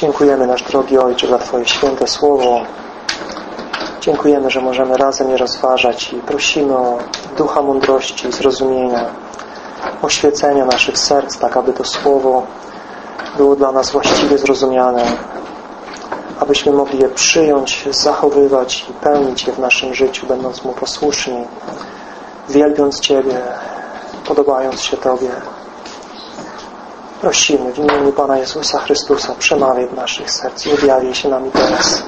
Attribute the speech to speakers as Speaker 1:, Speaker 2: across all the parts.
Speaker 1: Dziękujemy nasz drogi Ojcze za Twoje święte Słowo. Dziękujemy, że możemy razem je rozważać i prosimy o ducha mądrości, zrozumienia, oświecenia naszych serc, tak aby to Słowo było dla nas właściwie zrozumiane, abyśmy mogli je przyjąć, zachowywać i pełnić je w naszym życiu, będąc Mu posłuszni, wielbiąc Ciebie, podobając się Tobie. Prosimy w imieniu Pana Jezusa Chrystusa, przemawiaj w naszych serc i objawiaj się nami teraz.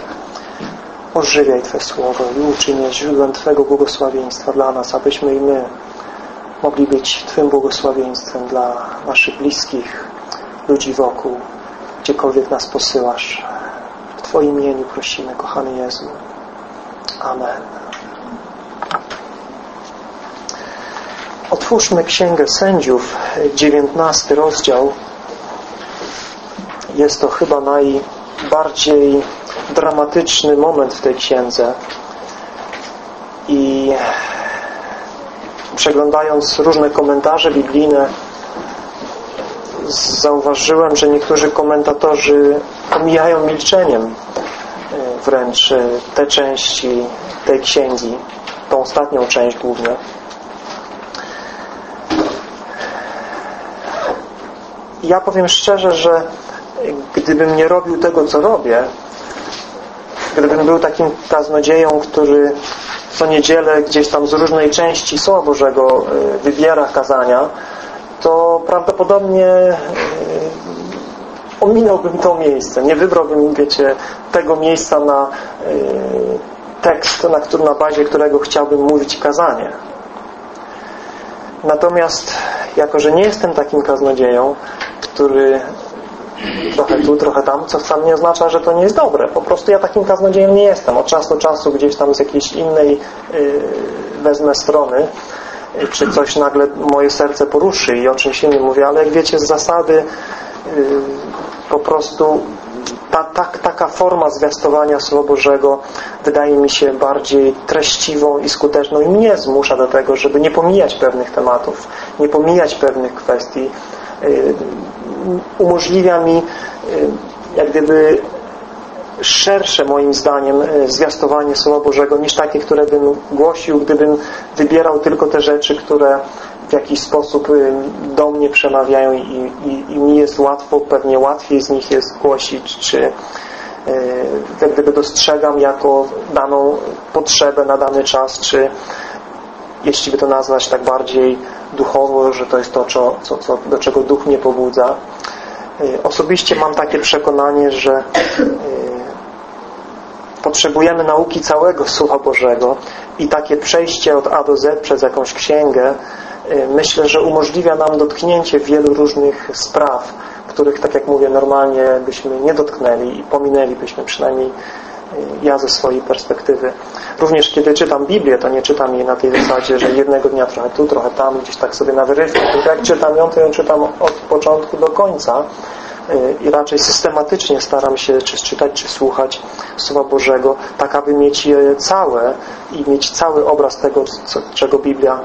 Speaker 1: Ożywiaj Twe Słowo i uczyń źródłem Twego błogosławieństwa dla nas, abyśmy i my mogli być Twym błogosławieństwem dla naszych bliskich, ludzi wokół, gdziekolwiek nas posyłasz. W Twoim imieniu prosimy, kochany Jezu. Amen. Otwórzmy Księgę Sędziów, 19 rozdział. Jest to chyba najbardziej dramatyczny moment w tej księdze. I przeglądając różne komentarze biblijne, zauważyłem, że niektórzy komentatorzy omijają milczeniem wręcz te części tej księgi, tą ostatnią część głównie. Ja powiem szczerze, że gdybym nie robił tego, co robię, gdybym był takim kaznodzieją, który co niedzielę gdzieś tam z różnej części Słowa Bożego wybiera kazania, to prawdopodobnie ominąłbym to miejsce. Nie wybrałbym, wiecie, tego miejsca na tekst, na, który, na bazie którego chciałbym mówić kazanie. Natomiast, jako że nie jestem takim kaznodzieją, który trochę tu, trochę tam, co wcale nie oznacza, że to nie jest dobre. Po prostu ja takim kaznodziejem nie jestem. Od czasu do czasu gdzieś tam z jakiejś innej yy, wezmę strony, yy, czy coś nagle moje serce poruszy i o czymś innym mówię, ale jak wiecie, z zasady yy, po prostu ta, ta, taka forma zwiastowania Słowa Bożego wydaje mi się bardziej treściwą i skuteczną i mnie zmusza do tego, żeby nie pomijać pewnych tematów, nie pomijać pewnych kwestii, umożliwia mi jak gdyby szersze moim zdaniem zwiastowanie Słowa Bożego niż takie, które bym głosił, gdybym wybierał tylko te rzeczy, które w jakiś sposób do mnie przemawiają i, i, i mi jest łatwo, pewnie łatwiej z nich jest głosić, czy jak gdyby dostrzegam jako daną potrzebę na dany czas, czy jeśli by to nazwać tak bardziej duchowo, że to jest to, co, co, do czego duch mnie pobudza. Osobiście mam takie przekonanie, że potrzebujemy nauki całego Słowa Bożego i takie przejście od A do Z przez jakąś księgę myślę, że umożliwia nam dotknięcie wielu różnych spraw, których, tak jak mówię, normalnie byśmy nie dotknęli i pominęlibyśmy przynajmniej ja ze swojej perspektywy. Również kiedy czytam Biblię, to nie czytam jej na tej zasadzie, że jednego dnia trochę tu, trochę tam, gdzieś tak sobie na wyrywkę. Tylko jak czytam ją, to ją czytam od początku do końca i raczej systematycznie staram się czy czytać, czy słuchać Słowa Bożego, tak aby mieć je całe i mieć cały obraz tego, co, czego Biblia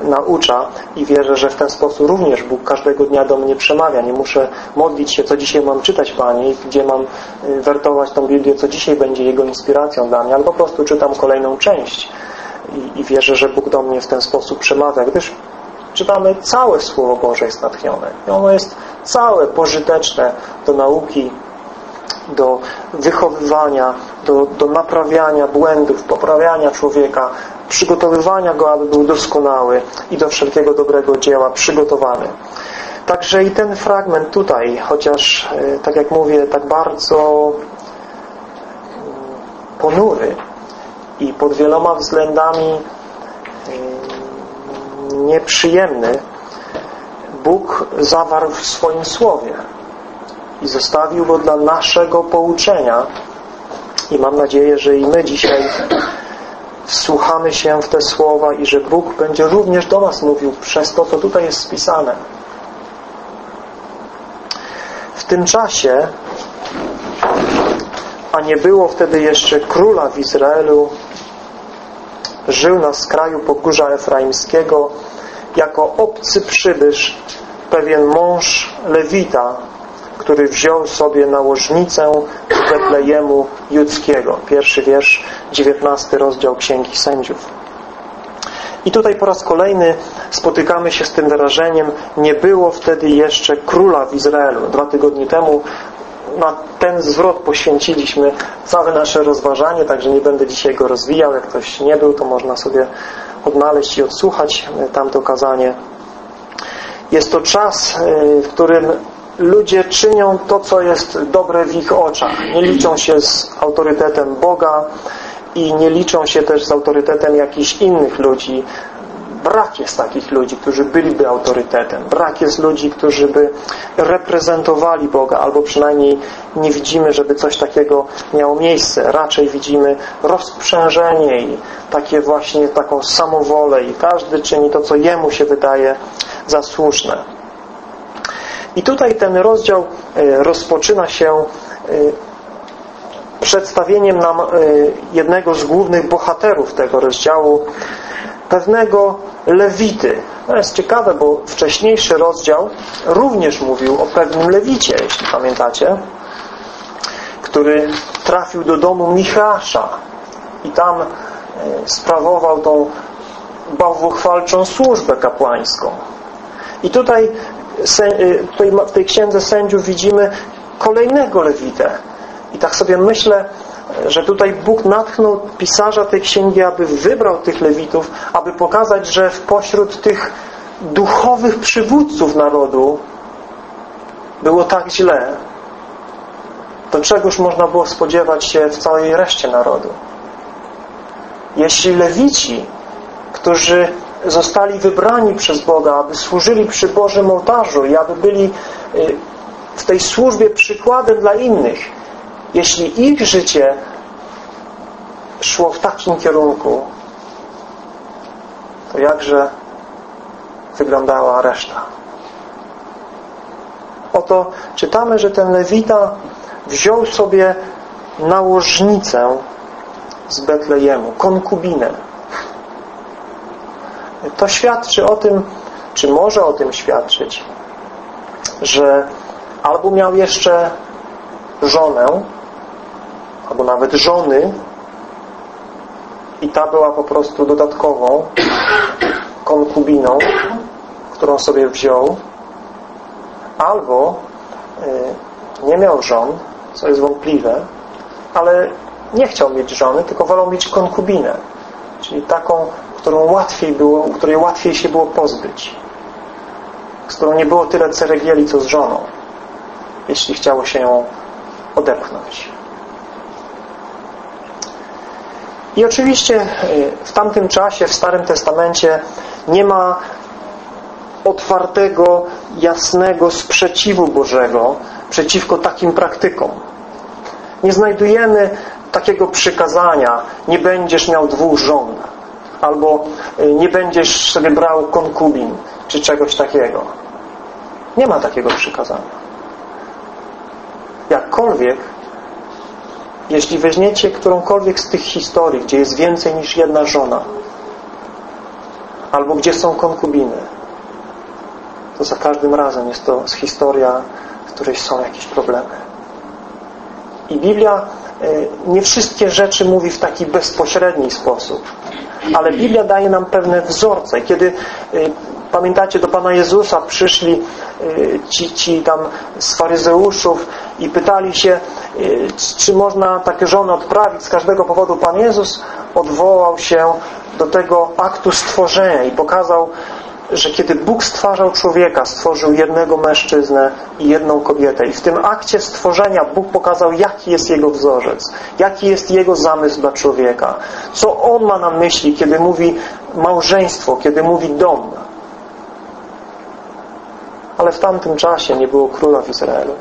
Speaker 1: naucza. I wierzę, że w ten sposób również Bóg każdego dnia do mnie przemawia. Nie muszę modlić się, co dzisiaj mam czytać Panie, gdzie mam wertować tą Biblię, co dzisiaj będzie Jego inspiracją dla mnie, ale po prostu czytam kolejną część. I, i wierzę, że Bóg do mnie w ten sposób przemawia, gdyż czytamy całe Słowo Boże jest natchnione. I ono jest całe pożyteczne do nauki, do wychowywania, do, do naprawiania błędów, poprawiania człowieka, przygotowywania go, aby był doskonały i do wszelkiego dobrego dzieła przygotowany. Także i ten fragment tutaj, chociaż, tak jak mówię, tak bardzo ponury i pod wieloma względami nieprzyjemny, Bóg zawarł w swoim Słowie i zostawił go dla naszego pouczenia i mam nadzieję, że i my dzisiaj wsłuchamy się w te słowa i że Bóg będzie również do nas mówił przez to, co tutaj jest spisane. W tym czasie, a nie było wtedy jeszcze króla w Izraelu, żył na skraju pogórza Efraimskiego jako obcy przybysz pewien mąż Lewita, który wziął sobie nałożnicę z Betlejemu Judzkiego. Pierwszy wiersz, dziewiętnasty rozdział Księgi Sędziów. I tutaj po raz kolejny spotykamy się z tym wyrażeniem nie było wtedy jeszcze króla w Izraelu. Dwa tygodnie temu na ten zwrot poświęciliśmy całe nasze rozważanie, także nie będę dzisiaj go rozwijał. Jak ktoś nie był, to można sobie odnaleźć i odsłuchać tamto kazanie. Jest to czas, w którym ludzie czynią to, co jest dobre w ich oczach. Nie liczą się z autorytetem Boga i nie liczą się też z autorytetem jakichś innych ludzi. Brak jest takich ludzi, którzy byliby autorytetem. Brak jest ludzi, którzy by reprezentowali Boga, albo przynajmniej nie widzimy, żeby coś takiego miało miejsce. Raczej widzimy rozprzężenie i takie właśnie taką samowolę i każdy czyni to, co jemu się wydaje za słuszne. I tutaj ten rozdział e, rozpoczyna się e, przedstawieniem nam e, jednego z głównych bohaterów tego rozdziału, pewnego Lewity. To jest ciekawe, bo wcześniejszy rozdział również mówił o pewnym Lewicie, jeśli pamiętacie, który trafił do domu Michasza i tam sprawował tą bałwochwalczą służbę kapłańską. I tutaj Y, tutaj w tej księdze sędziów widzimy kolejnego Lewitę. I tak sobie myślę, że tutaj Bóg natchnął pisarza tej księgi, aby wybrał tych Lewitów, aby pokazać, że w pośród tych duchowych przywódców narodu było tak źle, to czegoż można było spodziewać się w całej reszcie narodu. Jeśli Lewici, którzy zostali wybrani przez Boga, aby służyli przy Bożym ołtarzu i aby byli y, w tej służbie przykładem dla innych. Jeśli ich życie szło w takim kierunku, to jakże wyglądała reszta. Oto czytamy, że ten Lewita wziął sobie nałożnicę z Betlejemu, konkubinę to świadczy o tym, czy może o tym świadczyć, że albo miał jeszcze żonę, albo nawet żony. I ta była po prostu dodatkową konkubiną, którą sobie wziął, albo y, nie miał żon, co jest wątpliwe, ale nie chciał mieć żony, tylko wolał mieć konkubinę, czyli taką którą łatwiej było, której łatwiej się było pozbyć, z którą nie było tyle ceregieli, co z żoną, jeśli chciało się ją odepchnąć. I oczywiście y, w tamtym czasie, w Starym Testamencie nie ma otwartego, jasnego sprzeciwu Bożego przeciwko takim praktykom. Nie znajdujemy takiego przykazania, nie będziesz miał dwóch żon albo y, nie będziesz sobie brał konkubin, czy czegoś takiego. Nie ma takiego przykazania. Jakkolwiek, jeśli weźmiecie którąkolwiek z tych historii, gdzie jest więcej niż jedna żona, albo gdzie są konkubiny, to za każdym razem jest to historia, w której są jakieś problemy. I Biblia y, nie wszystkie rzeczy mówi w taki bezpośredni sposób ale Biblia daje nam pewne wzorce. Kiedy y, pamiętacie, do Pana Jezusa przyszli y, ci, ci tam z faryzeuszów i pytali się, y, czy można takie żony odprawić z każdego powodu. Pan Jezus odwołał się do tego aktu stworzenia i pokazał że kiedy Bóg stwarzał człowieka, stworzył jednego mężczyznę i jedną kobietę. I w tym akcie stworzenia Bóg pokazał, jaki jest Jego wzorzec, jaki jest Jego zamysł dla człowieka. Co On ma na myśli, kiedy mówi małżeństwo, kiedy mówi dom. Ale w tamtym czasie nie było króla w Izraelu.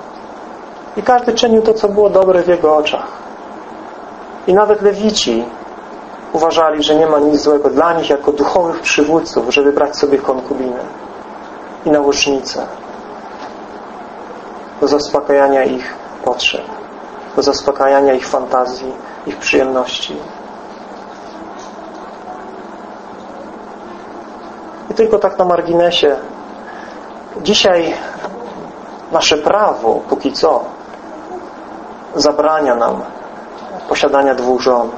Speaker 1: I każdy czynił to, co było dobre w jego oczach. I nawet Lewici uważali, że nie ma nic złego dla nich jako duchowych przywódców, żeby brać sobie konkubinę i nałożnicę do zaspokajania ich potrzeb, do zaspokajania ich fantazji, ich przyjemności. I tylko tak na marginesie. Dzisiaj Nasze prawo, póki co, zabrania nam posiadania dwóch żon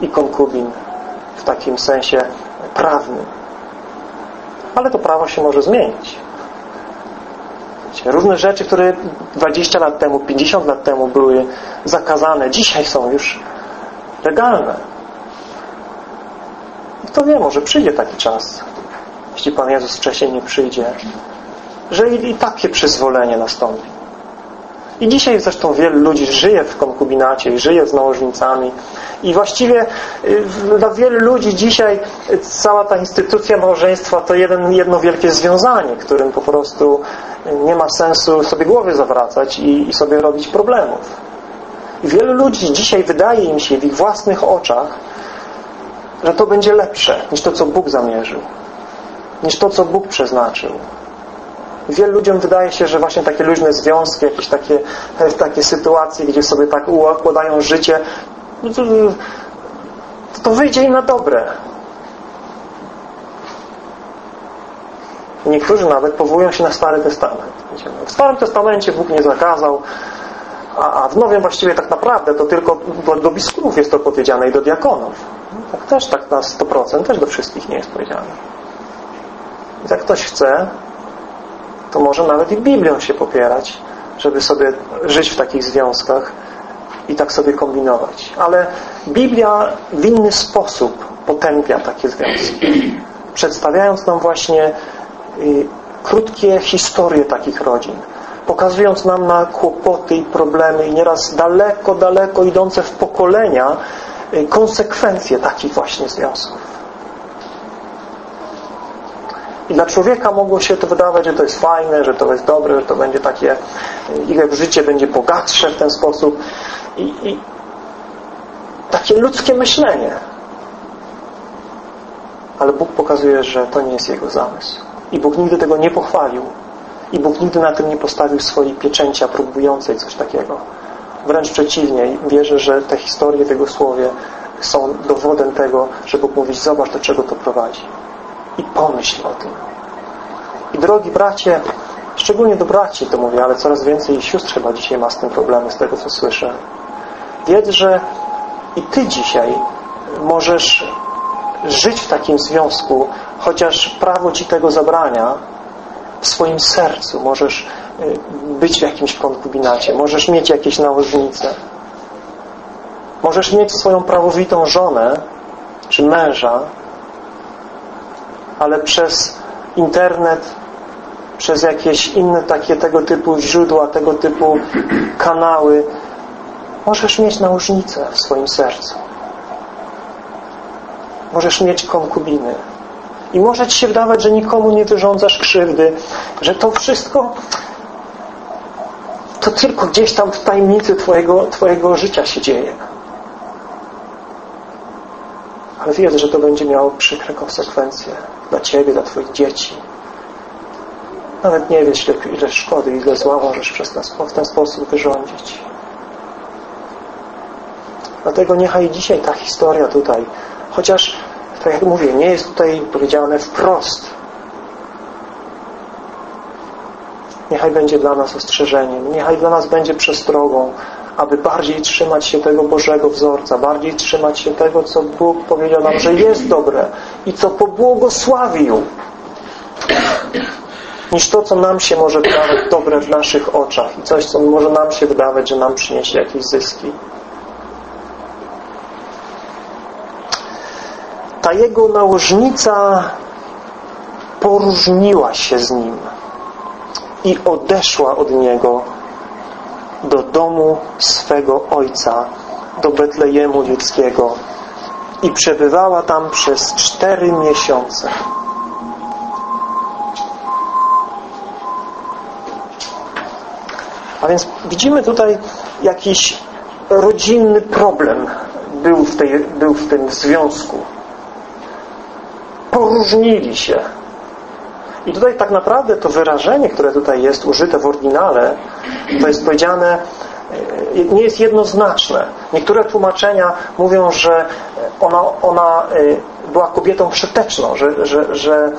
Speaker 1: i konkubin w takim sensie prawnym. Ale to prawo się może zmienić. Różne rzeczy, które 20 lat temu, 50 lat temu były zakazane, dzisiaj są już legalne. I kto wie, może przyjdzie taki czas, jeśli Pan Jezus wcześniej nie przyjdzie, że i, i takie przyzwolenie nastąpi. I dzisiaj zresztą wielu ludzi żyje w konkubinacie i żyje z nałożnicami. I właściwie y, dla wielu ludzi dzisiaj cała ta instytucja małżeństwa to jeden, jedno wielkie związanie, którym po prostu nie ma sensu sobie głowy zawracać i, i sobie robić problemów. I wielu ludzi dzisiaj wydaje im się w ich własnych oczach, że to będzie lepsze niż to, co Bóg zamierzył. Niż to, co Bóg przeznaczył. Wielu ludziom wydaje się, że właśnie takie luźne związki, jakieś takie, takie sytuacje, gdzie sobie tak układają życie, no to, wyjdzie im na dobre. Niektórzy nawet powołują się na Stary Testament. W Starym Testamencie Bóg nie zakazał, a, w Nowym właściwie tak naprawdę to tylko do, do biskupów jest to powiedziane i do diakonów. Tak też tak na 100% też do wszystkich nie jest powiedziane. Jak ktoś chce, to może nawet i Biblią się popierać, żeby sobie żyć w takich związkach i tak sobie kombinować. Ale Biblia w inny sposób potępia takie związki. Przedstawiając nam właśnie y, krótkie historie takich rodzin. Pokazując nam na kłopoty i problemy i nieraz daleko, daleko idące w pokolenia y, konsekwencje takich właśnie związków. I dla człowieka mogło się to wydawać, że to jest fajne, że to jest dobre, że to będzie takie, ich życie będzie bogatsze w ten sposób. I, i takie ludzkie myślenie. Ale Bóg pokazuje, że to nie jest Jego zamysł. I Bóg nigdy tego nie pochwalił. I Bóg nigdy na tym nie postawił swojej pieczęcia próbującej coś takiego. Wręcz przeciwnie, wierzę, że te historie tego słowie są dowodem tego, że Bóg mówi, zobacz do czego to prowadzi i pomyśl o tym. I drogi bracie, szczególnie do braci to mówię, ale coraz więcej sióstr chyba dzisiaj ma z tym problemy, z tego co słyszę. Wiedz, że i Ty dzisiaj możesz żyć w takim związku, chociaż prawo Ci tego zabrania, w swoim sercu możesz y, być w jakimś konkubinacie, możesz mieć jakieś nałożnice. Możesz mieć swoją prawowitą żonę czy męża, ale przez internet, przez jakieś inne takie tego typu źródła, tego typu kanały, możesz mieć nałożnicę w swoim sercu. Możesz mieć konkubiny. I może Ci się wydawać, że nikomu nie wyrządzasz krzywdy, że to wszystko to tylko gdzieś tam w tajemnicy Twojego, twojego życia się dzieje ale wiedz, że to będzie miało przykre konsekwencje dla Ciebie, dla Twoich dzieci. Nawet nie wiesz, ile, szkody, ile zła możesz przez ten, w ten sposób wyrządzić. Dlatego niechaj dzisiaj ta historia tutaj, chociaż, tak jak mówię, nie jest tutaj powiedziane wprost, niechaj będzie dla nas ostrzeżeniem, niechaj dla nas będzie przestrogą, aby bardziej trzymać się tego Bożego wzorca, bardziej trzymać się tego, co Bóg powiedział nam, że jest dobre i co pobłogosławił, niż to, co nam się może wydawać dobre w naszych oczach i coś, co może nam się wydawać, że nam przyniesie jakieś zyski. Ta jego nałożnica poróżniła się z nim i odeszła od niego do domu swego ojca, do Betlejemu Judzkiego i przebywała tam przez cztery miesiące. A więc widzimy tutaj jakiś rodzinny problem był w, tej, był w tym związku. Poróżnili się i tutaj tak naprawdę to wyrażenie, które tutaj jest użyte w oryginale, to jest powiedziane, e, nie jest jednoznaczne. Niektóre tłumaczenia mówią, że ona, ona e, była kobietą przeteczną, że, że, że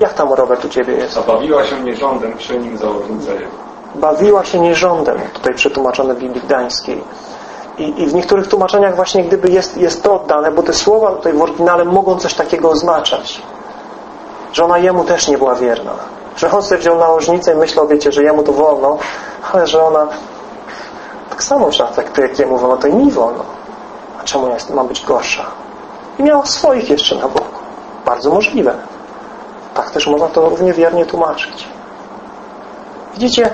Speaker 1: Jak tam Robert u Ciebie jest?
Speaker 2: Zabawiła się nierządem przy nim założnicę
Speaker 1: Bawiła się nierządem, tutaj przetłumaczone w Biblii Gdańskiej. I, I, w niektórych tłumaczeniach właśnie gdyby jest, jest to oddane, bo te słowa tutaj w oryginale mogą coś takiego oznaczać. Że ona jemu też nie była wierna. Że on sobie wziął nałożnicę i myślał, wiecie, że jemu to wolno, ale że ona tak samo traktuje, jak jemu wolno, to i mi wolno. A czemu ja mam być gorsza? I miała swoich jeszcze na boku. Bardzo możliwe. Tak też można to równie wiernie tłumaczyć. Widzicie,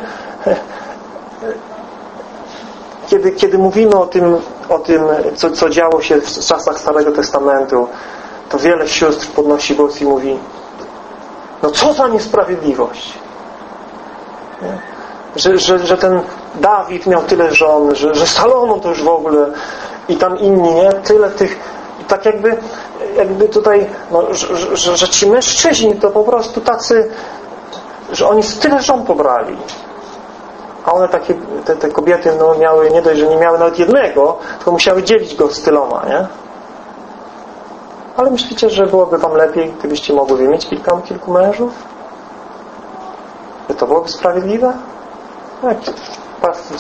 Speaker 1: kiedy, kiedy mówimy o tym, o tym co, co działo się w czasach Starego Testamentu, to wiele sióstr podnosi głos i mówi no co za niesprawiedliwość. Że, że, że ten Dawid miał tyle żon, że, że Salomon to już w ogóle i tam inni, nie? Tyle tych tak jakby, jakby tutaj, no, że, że, że ci mężczyźni to po prostu tacy, że oni tyle żon pobrali. A one takie, te, te kobiety no, miały, nie dość, że nie miały nawet jednego, tylko musiały dzielić go z tyloma, nie? Ale myślicie, że byłoby wam lepiej, gdybyście mogły mieć kilka, kilku mężów? By to byłoby sprawiedliwe? Tak.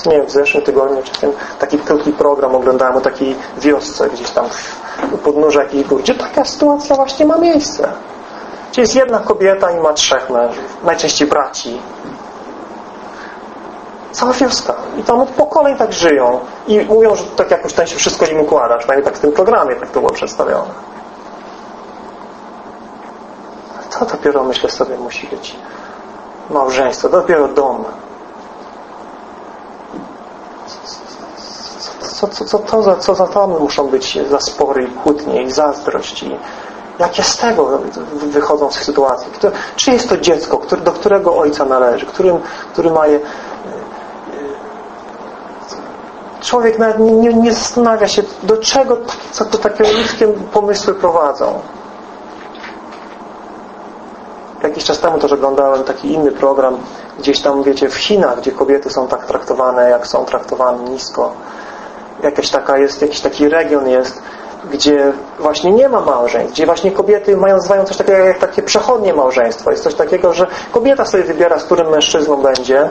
Speaker 1: Nie wiem, w zeszłym tygodniu, czy tym taki krótki program oglądałem o takiej wiosce gdzieś tam podnóża jakiejś góry, gdzie taka sytuacja właśnie ma miejsce. Gdzie jest jedna kobieta i ma trzech mężów, najczęściej braci. Cała wioska. I tam od pokoleń tak żyją. I mówią, że tak jakoś tam się wszystko im układa. Przynajmniej tak w tym programie tak to było przedstawione. To dopiero, myślę sobie, musi być małżeństwo. Dopiero dom. Co, co, co, to za, co za tam muszą być za spory i kłótnie i zazdrość i jakie z tego wychodzą z sytuacji? Kto, czy jest to dziecko, który, do którego ojca należy, którym, który ma je człowiek nawet nie, nie, nie zastanawia się, do czego co to takie ludzkie pomysły prowadzą. Jakiś czas temu też oglądałem taki inny program, gdzieś tam, wiecie, w Chinach, gdzie kobiety są tak traktowane, jak są traktowane nisko. Jakaś taka jest, jakiś taki region jest, gdzie właśnie nie ma małżeństw, gdzie właśnie kobiety mają, nazywają coś takiego jak takie przechodnie małżeństwo. Jest coś takiego, że kobieta sobie wybiera, z którym mężczyzną będzie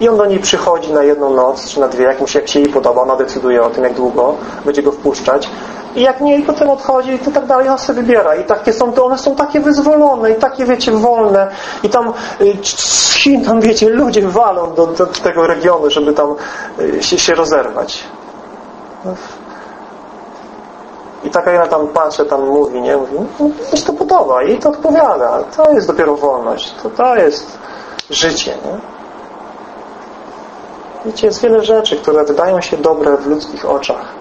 Speaker 1: i on do niej przychodzi na jedną noc, czy na dwie, jak mu się, jak się jej podoba, ona decyduje o tym, jak długo będzie go wpuszczać. I jak nie, i potem odchodzi i tak dalej, ona sobie wybiera. I takie są, to one są takie wyzwolone i takie, wiecie, wolne. I tam y, z Chin, tam, wiecie, ludzie walą do, do tego regionu, żeby tam y, się, się rozerwać. I taka jedna tam patrzy, tam mówi, nie? Mówi, no, to podoba. I to odpowiada. To jest dopiero wolność. To, to jest życie, nie? Wiecie, jest wiele rzeczy, które wydają się dobre w ludzkich oczach,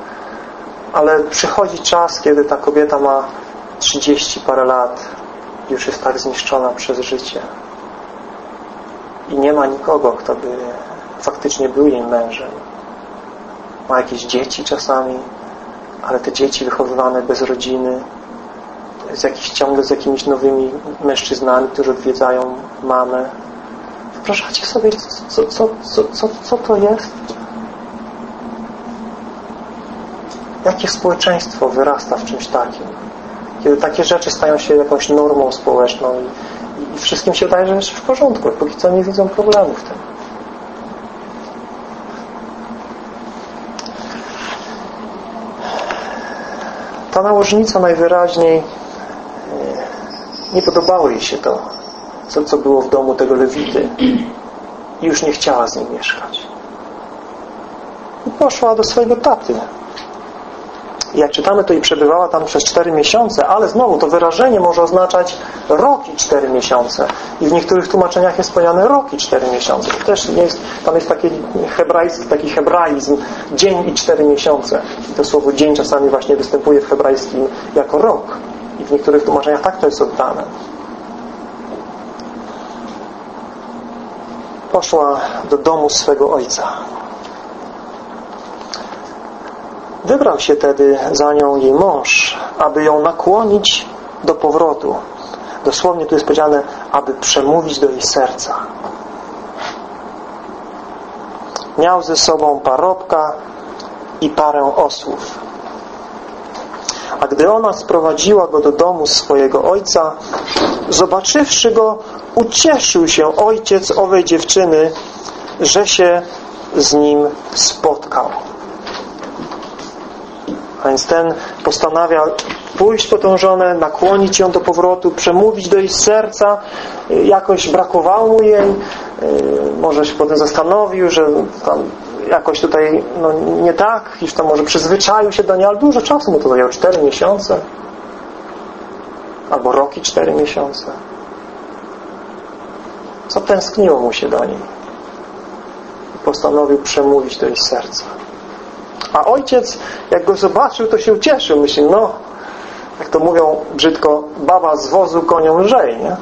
Speaker 1: ale przychodzi czas, kiedy ta kobieta ma 30 parę lat, już jest tak zniszczona przez życie i nie ma nikogo, kto by faktycznie był jej mężem. Ma jakieś dzieci czasami, ale te dzieci wychowywane bez rodziny, z jakichś, ciągle z jakimiś nowymi mężczyznami, którzy odwiedzają mamę, Wyobrażacie sobie, co, co, co, co, co to jest? Jakie społeczeństwo wyrasta w czymś takim? Kiedy takie rzeczy stają się jakąś normą społeczną i, i wszystkim się wydaje, że jest w porządku. Póki co nie widzą problemu w tym. Ta nałożnica najwyraźniej e, nie podobało jej się to co, co było w domu tego Lewity i już nie chciała z nim mieszkać. I poszła do swojego taty. Jak czytamy, to i przebywała tam przez cztery miesiące, ale znowu to wyrażenie może oznaczać rok i cztery miesiące. I w niektórych tłumaczeniach jest powiedziane rok i cztery miesiące. To też jest, tam jest taki hebrajski, taki hebraizm, dzień i cztery miesiące. I to słowo dzień czasami właśnie występuje w hebrajskim jako rok. I w niektórych tłumaczeniach tak to jest oddane. poszła do domu swego ojca. Wybrał się tedy za nią jej mąż, aby ją nakłonić do powrotu. Dosłownie tu jest powiedziane, aby przemówić do jej serca. Miał ze sobą parobka i parę osłów. A gdy ona sprowadziła go do domu swojego ojca, zobaczywszy go, ucieszył się ojciec owej dziewczyny, że się z nim spotkał. A więc ten postanawia pójść po tą żonę, nakłonić ją do powrotu, przemówić do jej serca. Jakoś brakowało mu jej. Może się potem zastanowił, że tam jakoś tutaj no, nie tak, już tam może przyzwyczaił się do niej, ale dużo czasu mu to zajęło. Cztery miesiące. Albo roki, cztery miesiące. Co tęskniło mu się do niej. Postanowił przemówić do jej serca. A ojciec, jak go zobaczył, to się ucieszył. Myśli, no, jak to mówią brzydko, baba z wozu konią lżej, nie?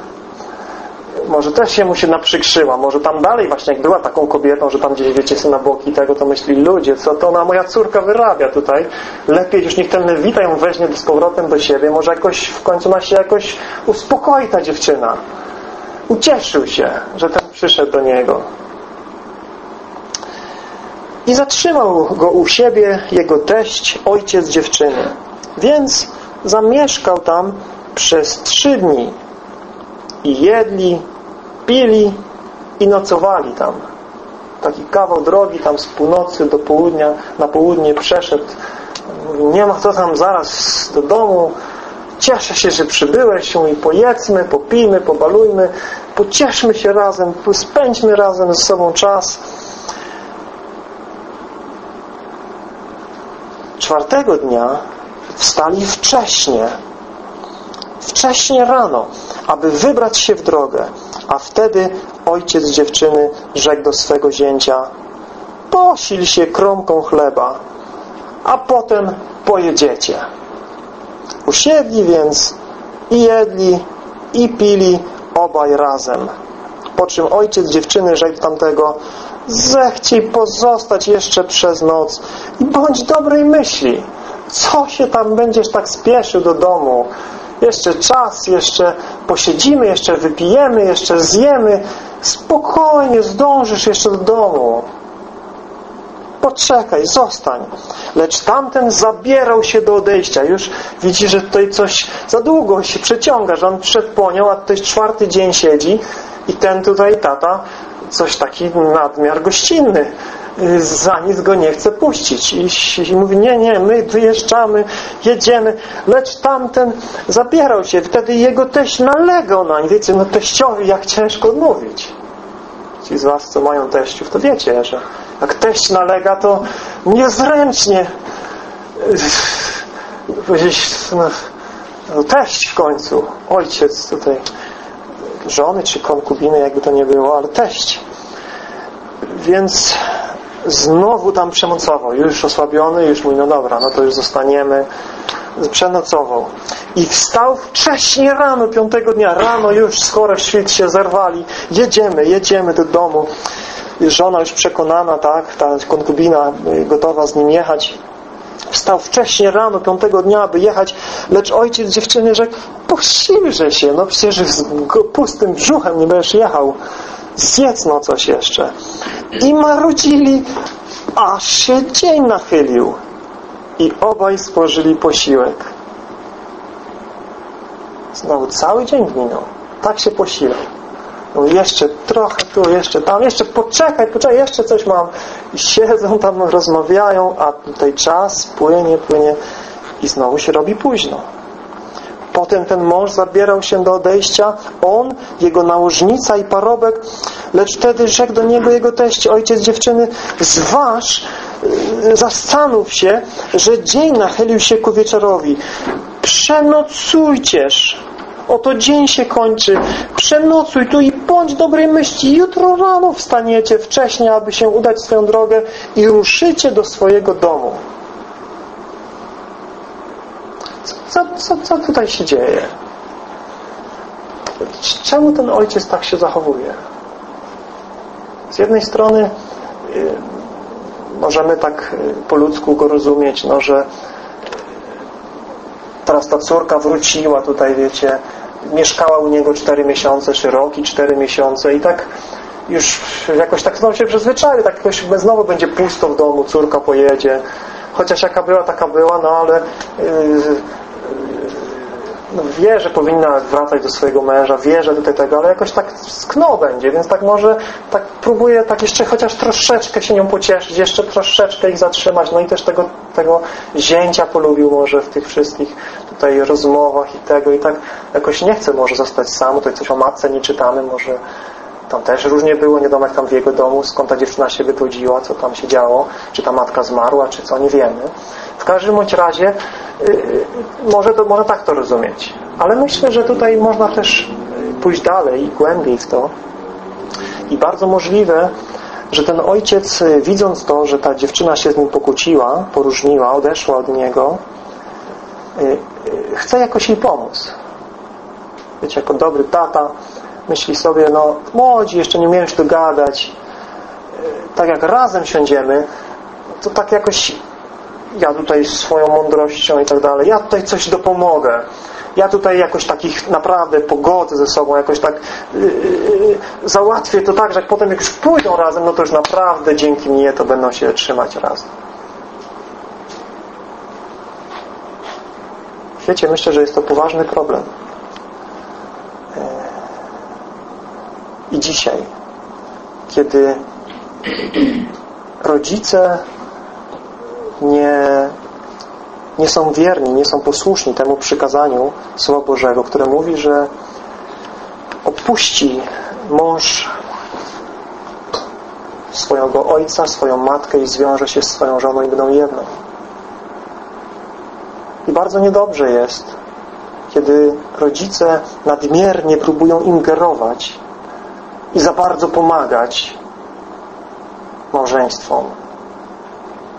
Speaker 1: Może też się mu się naprzykrzyła, może tam dalej właśnie jak była taką kobietą, że tam gdzieś wiecie sobie na boki tego, to myśli ludzie, co to ona moja córka wyrabia tutaj. Lepiej już niech ten Lewita ją weźmie z powrotem do siebie, może jakoś w końcu ma się jakoś uspokoi ta dziewczyna. Ucieszył się, że ten przyszedł do niego. I zatrzymał go u siebie jego teść, ojciec dziewczyny. Więc zamieszkał tam przez trzy dni i jedli, pili i nocowali tam. Taki kawał drogi tam z północy do południa, na południe przeszedł. Nie ma co tam zaraz do domu. Cieszę się, że przybyłeś i pojedzmy, popijmy, pobalujmy, pocieszmy się razem, spędźmy razem ze sobą czas. Czwartego dnia wstali wcześnie, wcześnie rano, aby wybrać się w drogę. A wtedy ojciec dziewczyny rzekł do swego zięcia posil się kromką chleba, a potem pojedziecie. Usiedli więc i jedli, i pili obaj razem. Po czym ojciec dziewczyny rzekł tamtego zechciej pozostać jeszcze przez noc i bądź dobrej myśli. Co się tam będziesz tak spieszył do domu? Jeszcze czas, jeszcze posiedzimy, jeszcze wypijemy, jeszcze zjemy. Spokojnie zdążysz jeszcze do domu. Poczekaj, zostań. Lecz tamten zabierał się do odejścia. Już widzi, że tutaj coś za długo się przeciąga, że on przed po nią, a czwarty dzień siedzi i ten tutaj tata coś taki nadmiar gościnny za nic go nie chce puścić. I, I, mówi, nie, nie, my wyjeżdżamy, jedziemy. Lecz tamten zabierał się. Wtedy jego teść nalegał nań. Wiecie, no teściowi jak ciężko odmówić. Ci z was, co mają teściów, to wiecie, że jak teść nalega, to niezręcznie powiedzieć, no, no teść w końcu, ojciec tutaj żony czy konkubiny, jakby to nie było, ale teść. Więc znowu tam przemocował. Już osłabiony, już mówi, no dobra, no to już zostaniemy. Przenocował. I wstał wcześnie rano, piątego dnia. Rano już skoro świt się zerwali. Jedziemy, jedziemy do domu. Żona już przekonana, tak, ta konkubina gotowa z nim jechać. Wstał wcześnie rano, piątego dnia, aby jechać, lecz ojciec dziewczyny rzekł, posilże się, no przecież z pustym brzuchem nie będziesz jechał zjedz no coś jeszcze. I marudzili, aż się dzień nachylił. I obaj spożyli posiłek. Znowu cały dzień minął. Tak się posilał. No jeszcze trochę tu, jeszcze tam, jeszcze poczekaj, poczekaj, jeszcze coś mam. I siedzą tam, rozmawiają, a tutaj czas płynie, płynie i znowu się robi późno. Potem ten mąż zabierał się do odejścia, on, jego nałożnica i parobek, lecz wtedy rzekł do niego jego teść, ojciec dziewczyny, zważ, y, zastanów się, że dzień nachylił się ku wieczorowi. Przenocujcież. Oto dzień się kończy. Przenocuj tu i bądź dobrej myśli. Jutro rano wstaniecie wcześniej, aby się udać swoją drogę i ruszycie do swojego domu. Co, co, co tutaj się dzieje? Czemu ten ojciec tak się zachowuje? Z jednej strony y, możemy tak y, po ludzku go rozumieć, no, że teraz ta córka wróciła tutaj, wiecie, mieszkała u niego cztery miesiące, czy rok i cztery miesiące i tak już jakoś tak znowu się przyzwyczaił, tak jakoś znowu będzie pusto w domu, córka pojedzie, chociaż jaka była, taka była, no ale no, wie, że powinna wracać do swojego męża, wie, że tutaj tego, ale jakoś tak skno będzie, więc tak może tak próbuje tak jeszcze chociaż troszeczkę się nią pocieszyć, jeszcze troszeczkę ich zatrzymać, no i też tego, tego zięcia polubił może w tych wszystkich tutaj rozmowach i tego i tak jakoś nie chce może zostać sam, tutaj coś o matce nie czytamy, może tam też różnie było, nie jak tam w jego domu, skąd ta dziewczyna się wychodziła, co tam się działo, czy ta matka zmarła, czy co, nie wiemy. W każdym bądź razie yy, może, to, może tak to rozumieć. Ale myślę, że tutaj można też pójść dalej i głębiej w to. I bardzo możliwe, że ten ojciec, widząc to, że ta dziewczyna się z nim pokłóciła, poróżniła, odeszła od niego, yy, chce jakoś jej pomóc. Wiecie, jako dobry tata myśli sobie, no młodzi, jeszcze nie umieją się dogadać. Tak jak razem siądziemy, to tak jakoś ja tutaj swoją mądrością i tak dalej, ja tutaj coś dopomogę. Ja tutaj jakoś takich naprawdę pogodzę ze sobą, jakoś tak yy, yy, załatwię to tak, że jak potem jak już pójdą razem, no to już naprawdę dzięki mnie to będą się trzymać razem. Wiecie, myślę, że jest to poważny problem. I dzisiaj, kiedy rodzice nie, nie są wierni, nie są posłuszni temu przykazaniu Słowa Bożego, które mówi, że opuści mąż swojego ojca, swoją matkę i zwiąże się z swoją żoną i będą jedną. I bardzo niedobrze jest, kiedy rodzice nadmiernie próbują ingerować i za bardzo pomagać małżeństwom.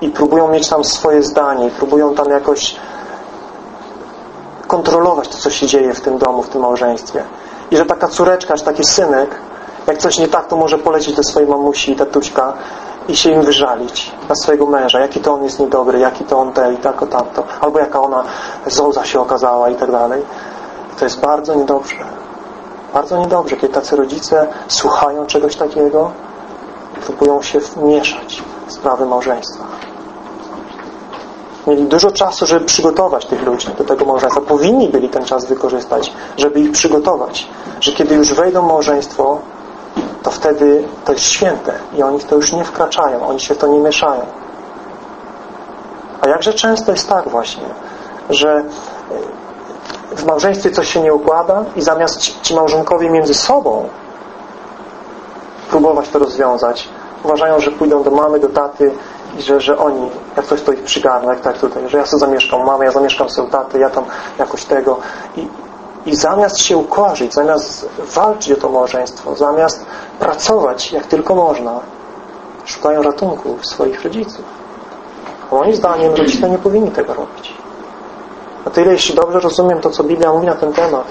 Speaker 1: I próbują mieć tam swoje zdanie, próbują tam jakoś kontrolować to, co się dzieje w tym domu, w tym małżeństwie. I że taka córeczka, czy taki synek, jak coś nie tak, to może polecieć do swojej mamusi i tatuśka i się im wyżalić na swojego męża, jaki to on jest niedobry, jaki to on te i tak o tamto, albo jaka ona zołza się okazała i tak dalej. To jest bardzo niedobrze. Bardzo niedobrze, kiedy tacy rodzice słuchają czegoś takiego i próbują się wmieszać w sprawy małżeństwa. Mieli dużo czasu, żeby przygotować tych ludzi do tego małżeństwa. Powinni byli ten czas wykorzystać, żeby ich przygotować. Że kiedy już wejdą w małżeństwo, to wtedy to jest święte i oni w to już nie wkraczają, oni się w to nie mieszają. A jakże często jest tak właśnie, że w małżeństwie coś się nie układa i zamiast ci małżonkowie między sobą próbować to rozwiązać, uważają, że pójdą do mamy, do taty i że, że oni, jak coś to ich przygarną, jak tak tutaj, że ja sobie zamieszkam mamę, ja zamieszkam sobie taty, ja tam jakoś tego i, i zamiast się ukorzyć, zamiast walczyć o to małżeństwo, zamiast pracować jak tylko można, szukają ratunku swoich rodziców. moim zdaniem rodzice nie powinni tego robić. Na tyle, jeśli dobrze rozumiem to, co Biblia mówi na ten temat,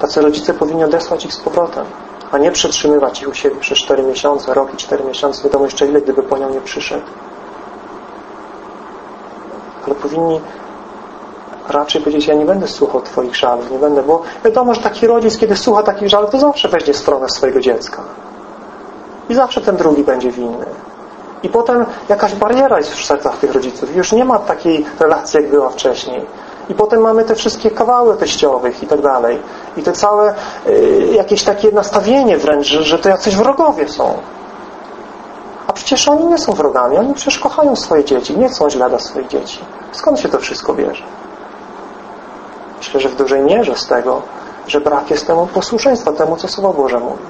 Speaker 1: tacy rodzice powinni odesłać ich z powrotem, a nie przetrzymywać ich u siebie przez 4 miesiące, rok i 4 miesiące, wiadomo jeszcze ile, gdyby po nią nie przyszedł. Ale powinni raczej powiedzieć, ja nie będę słuchał Twoich żalów, nie będę, bo wiadomo, że taki rodzic, kiedy słucha takich żalów, to zawsze weźmie stronę swojego dziecka. I zawsze ten drugi będzie winny. I potem jakaś bariera jest w sercach tych rodziców. Już nie ma takiej relacji, jak była wcześniej. I potem mamy te wszystkie kawały teściowych i tak dalej. I te całe y, jakieś takie nastawienie wręcz, że, że to jacyś wrogowie są. A przecież oni nie są wrogami. Oni przecież kochają swoje dzieci. Nie chcą źle dla swoich dzieci. Skąd się to wszystko bierze? Myślę, że w dużej mierze z tego, że brak jest temu posłuszeństwa, temu, co Słowo Boże mówi.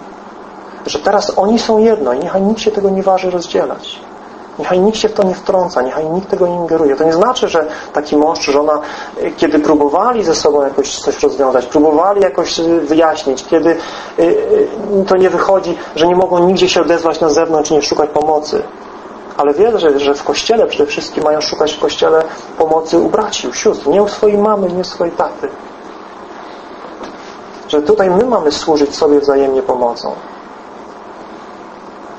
Speaker 1: Że teraz oni są jedno i niechaj nikt się tego nie waży rozdzielać. Niechaj nikt się w to nie wtrąca, niechaj nikt tego nie ingeruje. To nie znaczy, że taki mąż czy żona, y, kiedy próbowali ze sobą jakoś coś rozwiązać, próbowali jakoś y, wyjaśnić, kiedy y, to nie wychodzi, że nie mogą nigdzie się odezwać na zewnątrz, nie szukać pomocy. Ale wiedzę, że, że w Kościele przede wszystkim mają szukać w Kościele pomocy u braci, u sióstr, nie u swojej mamy, nie u swojej taty. Że tutaj my mamy służyć sobie wzajemnie pomocą.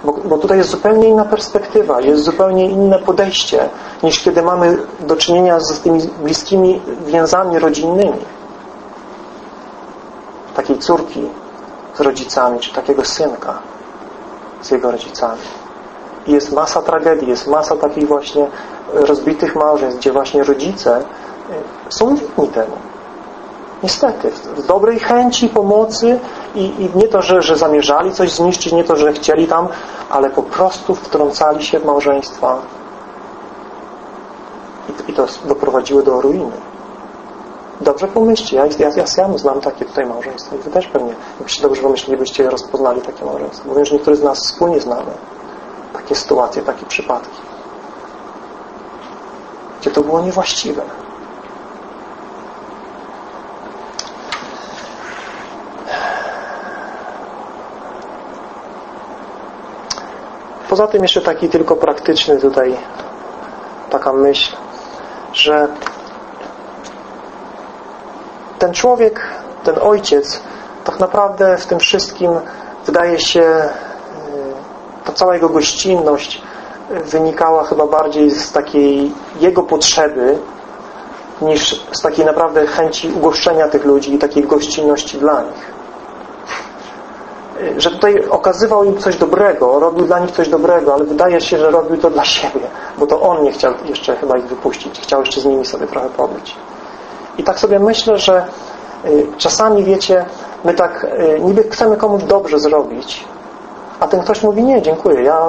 Speaker 1: Bo, bo tutaj jest zupełnie inna perspektywa, jest zupełnie inne podejście, niż kiedy mamy do czynienia z tymi bliskimi więzami rodzinnymi. Takiej córki z rodzicami, czy takiego synka z jego rodzicami. I jest masa tragedii, jest masa takich właśnie rozbitych małżeństw, gdzie właśnie rodzice są winni temu. Niestety, w dobrej chęci pomocy i, i nie to, że, że zamierzali coś zniszczyć, nie to, że chcieli tam, ale po prostu wtrącali się w małżeństwa i, i to doprowadziło do ruiny. Dobrze pomyślcie, ja, ja, ja sam znam takie tutaj małżeństwa i wy też pewnie, jakbyście dobrze pomyśleli, byście rozpoznali takie małżeństwa. Bo wiem, że niektórzy z nas wspólnie znamy takie sytuacje, takie przypadki. Gdzie to było niewłaściwe. Poza tym jeszcze taki tylko praktyczny tutaj taka myśl, że ten człowiek, ten ojciec tak naprawdę w tym wszystkim wydaje się y, ta cała jego gościnność wynikała chyba bardziej z takiej jego potrzeby niż z takiej naprawdę chęci ugoszczenia tych ludzi i takiej gościnności dla nich. Y, że tutaj okazywał im coś dobrego, robił dla nich coś dobrego, ale wydaje się, że robił to dla siebie, bo to on nie chciał jeszcze chyba ich wypuścić, chciał jeszcze z nimi sobie trochę pobyć. I tak sobie myślę, że y, czasami, wiecie, my tak y, niby chcemy komuś dobrze zrobić, a ten ktoś mówi, nie, dziękuję, ja,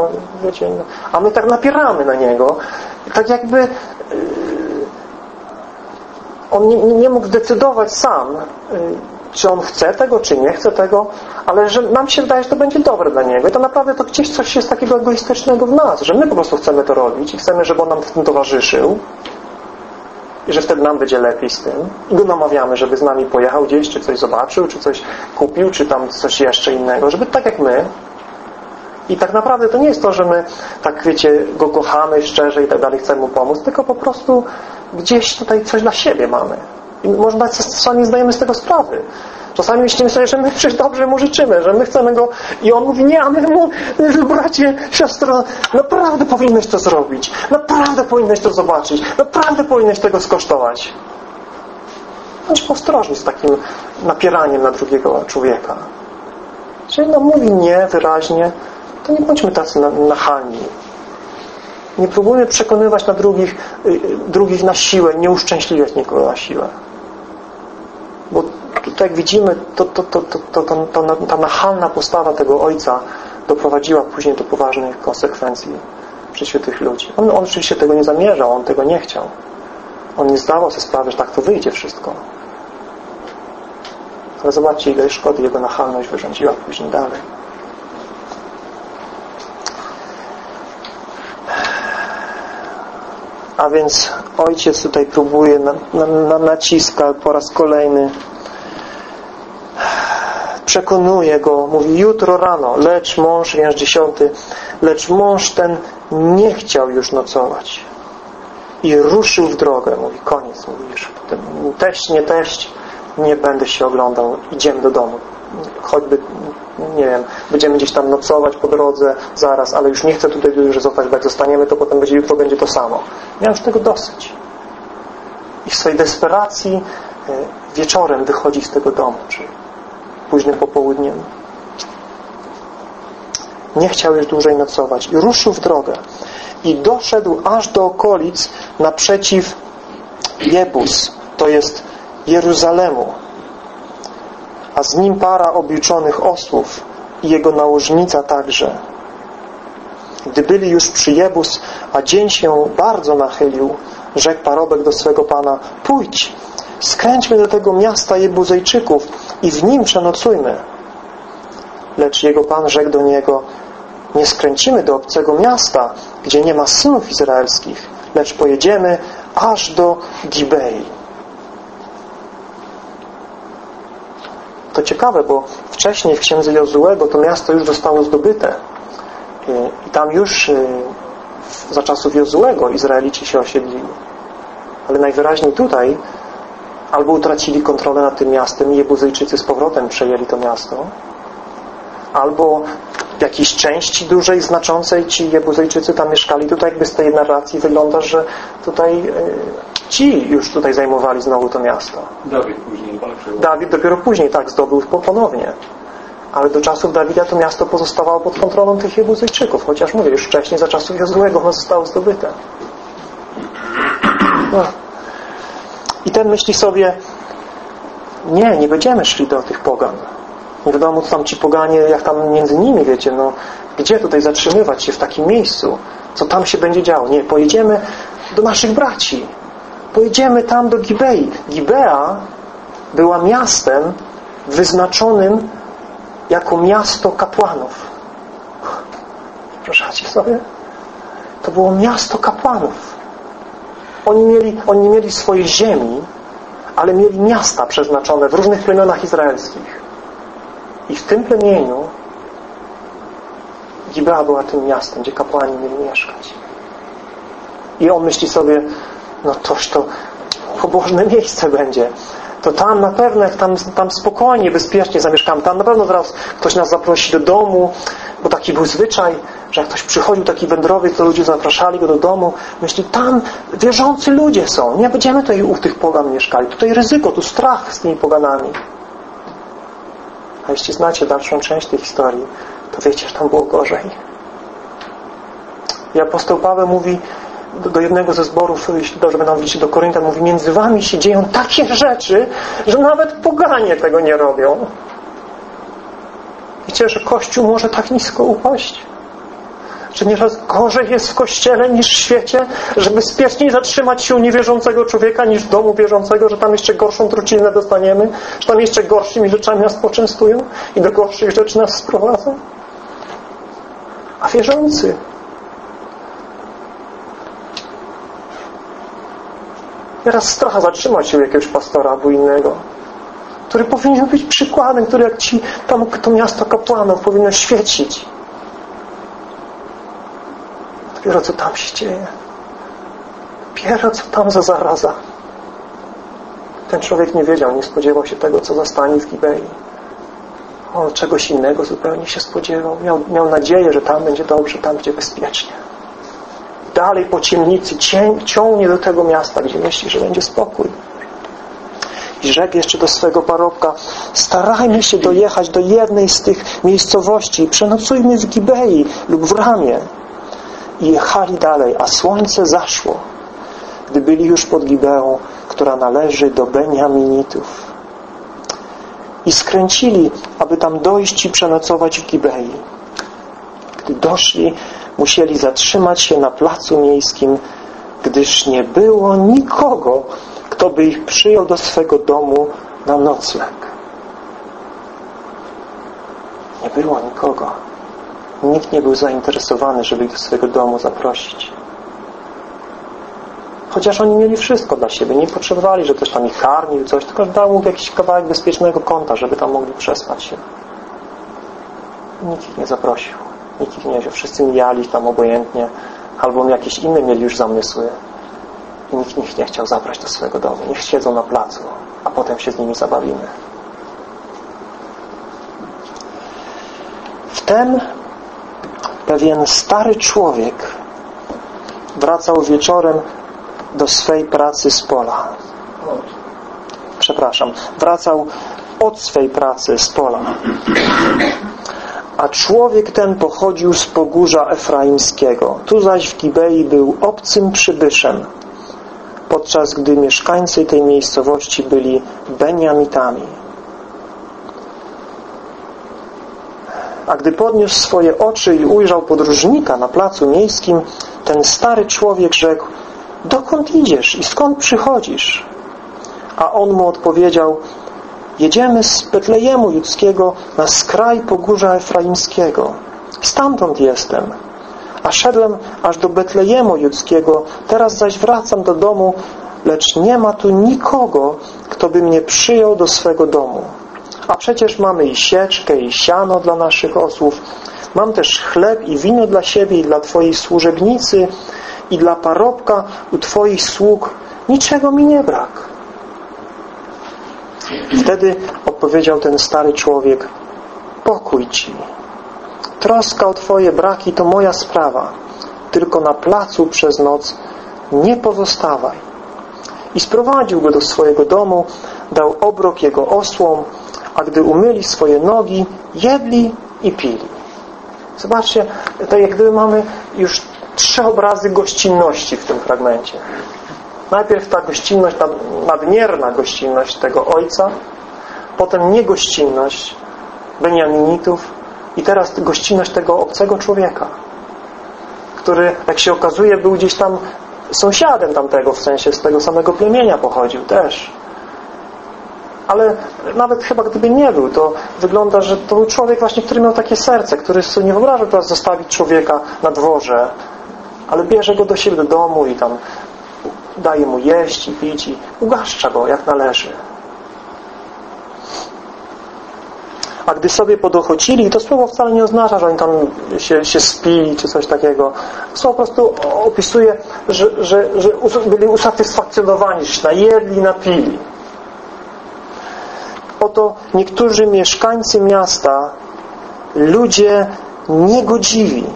Speaker 1: wiecie, a my tak napieramy na niego, tak jakby on nie, nie mógł zdecydować sam, czy on chce tego, czy nie chce tego, ale że nam się wydaje, że to będzie dobre dla niego. I to naprawdę to gdzieś coś jest takiego egoistycznego w nas, że my po prostu chcemy to robić i chcemy, żeby on nam w tym towarzyszył i że wtedy nam będzie lepiej z tym. I go namawiamy, żeby z nami pojechał gdzieś, czy coś zobaczył, czy coś kupił, czy tam coś jeszcze innego, żeby tak jak my. I tak naprawdę to nie jest to, że my tak, wiecie, go kochamy szczerze i tak dalej, chcemy mu pomóc, tylko po prostu gdzieś tutaj coś dla siebie mamy. I może czasami zdajemy z tego sprawy. Czasami myślimy sobie, że my przecież dobrze mu życzymy, że my chcemy go i on mówi, nie, a my mu, bracie, siostro, naprawdę powinieneś to zrobić. Naprawdę powinieneś to zobaczyć. Naprawdę powinieneś tego skosztować. Bądźmy ostrożni z takim napieraniem na drugiego człowieka. Jeżeli nam mówi nie wyraźnie, to nie bądźmy tacy nachalni. Nie próbujmy przekonywać na drugich, y, drugich na siłę, nie uszczęśliwiać nikogo na siłę. Bo tutaj jak widzimy, to, to, to, to, to, to, ta nachalna postawa tego ojca doprowadziła później do poważnych konsekwencji w życiu tych ludzi. On, on oczywiście tego nie zamierzał, on tego nie chciał. On nie zdawał sobie sprawy, że tak to wyjdzie wszystko. Ale zobaczcie, ile szkody jego nachalność wyrządziła później dalej. A więc ojciec tutaj próbuje, na, na, naciska po raz kolejny. Przekonuje go, mówi jutro rano, lecz mąż, wiersz dziesiąty, lecz mąż ten nie chciał już nocować. I ruszył w drogę. Mówi, koniec, mówi już. Teść, nie teść, nie będę się oglądał, idziemy do domu. Choćby, nie wiem, będziemy gdzieś tam nocować po drodze zaraz, ale już nie chcę tutaj już zostać, bo jak zostaniemy, to potem będzie, jutro będzie to samo. Miałem już tego dosyć. I w swojej desperacji e, wieczorem wychodzi z tego domu, czy późnym popołudniem. Nie chciał już dłużej nocować i ruszył w drogę. I doszedł aż do okolic naprzeciw Jebus, to jest Jeruzalemu, a z nim para obliczonych osłów i jego nałożnica także. Gdy byli już przy Jebus, a dzień się bardzo nachylił, rzekł parobek do swego pana, pójdź, skręćmy do tego miasta Jebuzejczyków i w nim przenocujmy. Lecz jego pan rzekł do niego, nie skręcimy do obcego miasta, gdzie nie ma synów izraelskich, lecz pojedziemy aż do Gibei. To ciekawe, bo wcześniej w księdze Jozułego to miasto już zostało zdobyte. I tam już y, za czasów Jozułego Izraelici się osiedlili. Ale najwyraźniej tutaj albo utracili kontrolę nad tym miastem i Jebuzyjczycy z powrotem przejęli to miasto, albo jakiejś części dużej, znaczącej ci Jebuzyjczycy tam mieszkali. Tutaj jakby z tej narracji wygląda, że tutaj y, ci już tutaj zajmowali znowu to miasto.
Speaker 2: Dawid później walczył.
Speaker 1: Dawid dopiero później tak zdobył ponownie. Ale do czasów Dawida to miasto pozostawało pod kontrolą tych Jebuzyjczyków, chociaż mówię, już wcześniej za czasów Jozłego ono zostało zdobyte. No. I ten myśli sobie Nie, nie będziemy szli do tych pogan. Nie wiadomo, co tam ci poganie, jak tam między nimi, wiecie, no gdzie tutaj zatrzymywać się w takim miejscu? Co tam się będzie działo? Nie, pojedziemy do naszych braci. Pojedziemy tam do Gibei. Gibea była miastem wyznaczonym jako miasto kapłanów. Wyobrażacie sobie? To było miasto kapłanów. Oni, mieli, oni mieli swojej ziemi, ale mieli miasta przeznaczone w różnych plemionach izraelskich. I w tym plemieniu Gibea była tym miastem, gdzie kapłani mieli mieszkać. I on myśli sobie, no toż to pobożne miejsce będzie. To tam na pewno, tam, tam spokojnie, bezpiecznie zamieszkamy, tam na pewno zaraz ktoś nas zaprosi do domu, bo taki był zwyczaj, że jak ktoś przychodził taki wędrowiec, to ludzie zapraszali go do domu. Myśli, tam wierzący ludzie są. Nie będziemy tutaj u tych pogan mieszkali. Tutaj ryzyko, tu strach z tymi poganami. A jeśli znacie dalszą część tej historii, to wiecie, że tam było gorzej. I apostoł Paweł mówi do jednego ze zborów, jeśli dobrze będą widzieć do Korynta, mówi, między wami się dzieją takie rzeczy, że nawet poganie tego nie robią. Wiecie, że Kościół może tak nisko upaść? Że nieraz gorzej jest w Kościele niż w świecie? Że bezpieczniej zatrzymać się u niewierzącego człowieka niż w domu wierzącego? Że tam jeszcze gorszą truciznę dostaniemy? Że tam jeszcze gorszymi rzeczami nas poczęstują? I do gorszych rzeczy nas sprowadzą? A wierzący Nieraz strach zatrzymać się u jakiegoś pastora albo innego, który powinien być przykładem, który jak ci tam to miasto kapłanów powinno świecić. Dopiero co tam się dzieje. Dopiero co tam za zaraza. Ten człowiek nie wiedział, nie spodziewał się tego, co zastanie w Gibei. On czegoś innego zupełnie się spodziewał. Miał, miał nadzieję, że tam będzie dobrze, tam będzie bezpiecznie dalej po ciemnicy ciągnie do tego miasta, gdzie myśli, że będzie spokój. I rzekł jeszcze do swego parobka, starajmy się dojechać do jednej z tych miejscowości, przenocujmy w Gibei lub w Ramie. I jechali dalej, a słońce zaszło, gdy byli już pod Gibeą, która należy do Beniaminitów. I skręcili, aby tam dojść i przenocować w Gibei. Gdy doszli, musieli zatrzymać się na placu miejskim, gdyż nie było nikogo, kto by ich przyjął do swego domu na nocleg. Nie było nikogo. Nikt nie był zainteresowany, żeby ich do swojego domu zaprosić. Chociaż oni mieli wszystko dla siebie. Nie potrzebowali, że ktoś tam ich karmił, coś, tylko dał mu jakiś kawałek bezpiecznego kąta, żeby tam mogli przespać się. Nikt ich nie zaprosił. Nikt ich nie wziął. Wszyscy mijali tam obojętnie, albo jakieś inne mieli już zamysły. I nikt ich nie chciał zabrać do swojego domu. Niech siedzą na placu, a potem się z nimi zabawimy. Wtem pewien stary człowiek wracał wieczorem do swej pracy z pola. Przepraszam, wracał od swej pracy z pola. A człowiek ten pochodził z pogórza Efraimskiego. Tu zaś w Gibei był obcym przybyszem, podczas gdy mieszkańcy tej miejscowości byli Beniamitami. A gdy podniósł swoje oczy i ujrzał podróżnika na placu miejskim, ten stary człowiek rzekł, dokąd idziesz i skąd przychodzisz? A on mu odpowiedział, Jedziemy z Betlejemu Judzkiego na skraj Pogórza Efraimskiego. Stamtąd jestem. A szedłem aż do Betlejemu Judzkiego, teraz zaś wracam do domu, lecz nie ma tu nikogo, kto by mnie przyjął do swego domu. A przecież mamy i sieczkę, i siano dla naszych osłów. Mam też chleb i wino dla siebie i dla Twojej służebnicy i dla parobka u Twoich sług. Niczego mi nie brak. Wtedy odpowiedział ten stary człowiek pokój Ci. Troska o Twoje braki to moja sprawa. Tylko na placu przez noc nie pozostawaj. I sprowadził go do swojego domu, dał obrok jego osłom, a gdy umyli swoje nogi, jedli i pili. Zobaczcie, tak jak gdyby mamy już trzy obrazy gościnności w tym fragmencie. Najpierw ta gościnność, nadmierna gościnność tego ojca, potem niegościnność Beniaminitów i teraz gościnność tego obcego człowieka, który, jak się okazuje, był gdzieś tam sąsiadem tamtego, w sensie z tego samego plemienia pochodził też. Ale nawet chyba gdyby nie był, to wygląda, że to był człowiek właśnie, który miał takie serce, który sobie nie wyobrażał teraz zostawić człowieka na dworze, ale bierze go do siebie do domu i tam daje mu jeść i pić i ugaszcza go jak należy. A gdy sobie podochodzili, to słowo wcale nie oznacza, że oni tam się, się spili czy coś takiego. Słowo po prostu opisuje, że, że, że byli usatysfakcjonowani, że się najedli, napili. Oto niektórzy mieszkańcy miasta, ludzie niegodziwi,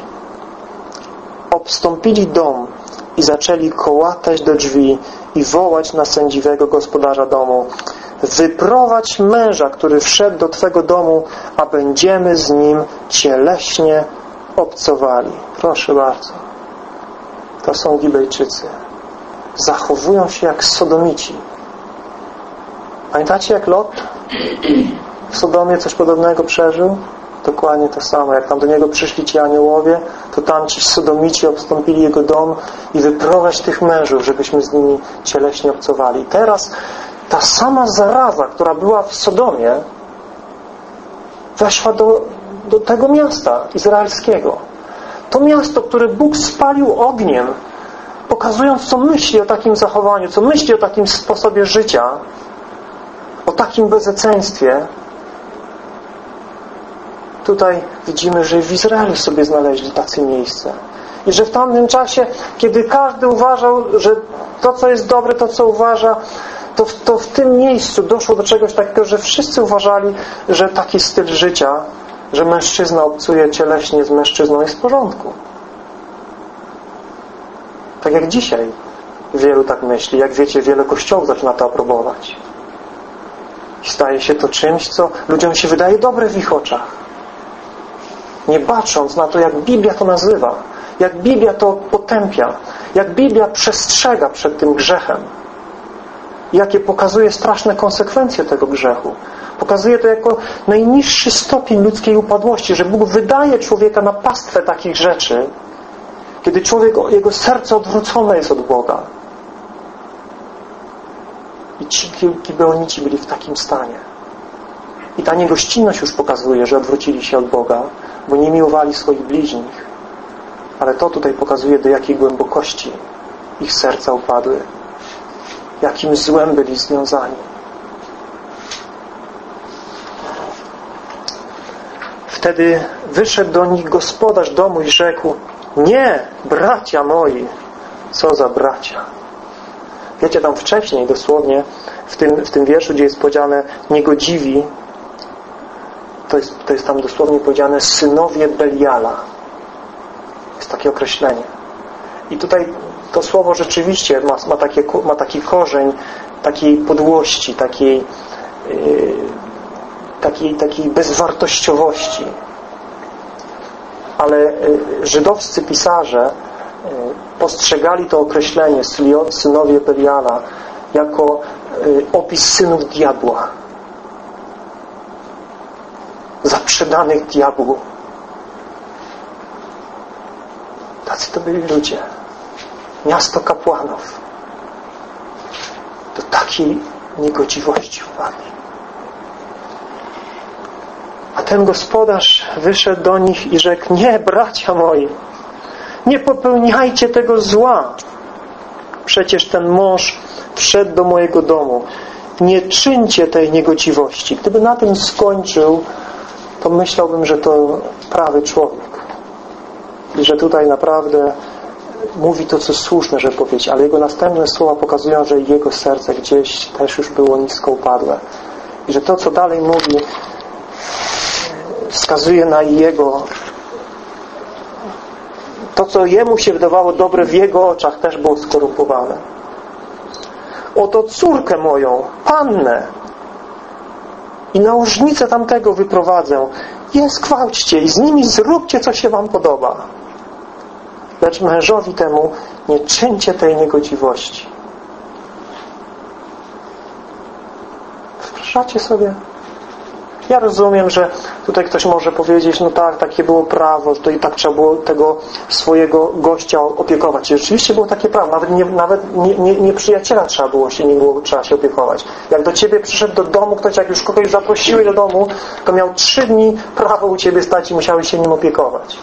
Speaker 1: obstąpili dom i zaczęli kołatać do drzwi i wołać na sędziwego gospodarza domu wyprowadź męża, który wszedł do Twego domu, a będziemy z nim cieleśnie obcowali. Proszę bardzo. To są Gibejczycy. Zachowują się jak sodomici. Pamiętacie jak Lot w Sodomie coś podobnego przeżył? Dokładnie to samo. Jak tam do niego przyszli ci aniołowie, to tam ci sodomici obstąpili jego dom i wyprowadź tych mężów, żebyśmy z nimi cieleśnie obcowali. Teraz ta sama zaraza, która była w Sodomie, weszła do, do tego miasta izraelskiego. To miasto, które Bóg spalił ogniem, pokazując, co myśli o takim zachowaniu, co myśli o takim sposobie życia, takim bezeceństwie. Tutaj widzimy, że w Izraelu sobie znaleźli tacy miejsce. I że w tamtym czasie, kiedy każdy uważał, że to, co jest dobre, to, co uważa, to, to w tym miejscu doszło do czegoś takiego, że wszyscy uważali, że taki styl życia, że mężczyzna obcuje cieleśnie z mężczyzną jest w porządku. Tak jak dzisiaj wielu tak myśli. Jak wiecie, wiele kościołów zaczyna to aprobować. Staje się to czymś, co ludziom się wydaje dobre w ich oczach. Nie bacząc na to, jak Biblia to nazywa, jak Biblia to potępia, jak Biblia przestrzega przed tym grzechem jakie pokazuje straszne konsekwencje tego grzechu. Pokazuje to jako najniższy stopień ludzkiej upadłości, że Bóg wydaje człowieka na pastwę takich rzeczy, kiedy człowiek, jego serce odwrócone jest od Boga. I ci gibeonici byli w takim stanie. I ta niegościnność już pokazuje, że odwrócili się od Boga, bo nie miłowali swoich bliźnich. Ale to tutaj pokazuje, do jakiej głębokości ich serca upadły jakim złem byli związani. Wtedy wyszedł do nich gospodarz domu i rzekł Nie, bracia moi! Co za bracia! Wiecie, tam wcześniej dosłownie w tym, w tym wierszu, gdzie jest powiedziane niegodziwi, to jest, to jest tam dosłownie powiedziane synowie Beliala. Jest takie określenie. I tutaj to słowo rzeczywiście ma, ma, takie, ma taki korzeń takiej podłości, takiej, yy, takiej, takiej bezwartościowości. Ale yy, żydowscy pisarze postrzegali to określenie synowie Beliala jako yy, opis synów diabła. Zaprzedanych diabłu. Tacy to byli ludzie miasto kapłanów do takiej niegodziwości upadli. A ten gospodarz wyszedł do nich i rzekł, nie, bracia moi, nie popełniajcie tego zła. Przecież ten mąż wszedł do mojego domu. Nie czyńcie tej niegodziwości. Gdyby na tym skończył, to myślałbym, że to prawy człowiek. I że tutaj naprawdę mówi to, co słuszne, że powiedzieć, ale jego następne słowa pokazują, że jego serce gdzieś też już było nisko upadłe. I że to, co dalej mówi, wskazuje na jego to, co jemu się wydawało dobre w jego oczach, też było skorumpowane. Oto córkę moją, pannę i nałożnicę tamtego wyprowadzę. Je skwałćcie i z nimi zróbcie, co się wam podoba. Lecz mężowi temu nie czyńcie tej niegodziwości. Wyobrażacie sobie? Ja rozumiem, że tutaj ktoś może powiedzieć, no tak, takie było prawo, to i tak trzeba było tego swojego gościa opiekować. I rzeczywiście było takie prawo, nawet nie, nawet nie, nie, nie przyjaciela trzeba było się, nie było, trzeba się opiekować. Jak do ciebie przyszedł do domu ktoś, jak już kogoś zaprosiłeś do domu, to miał trzy dni prawo u ciebie stać i musiałeś się nim opiekować.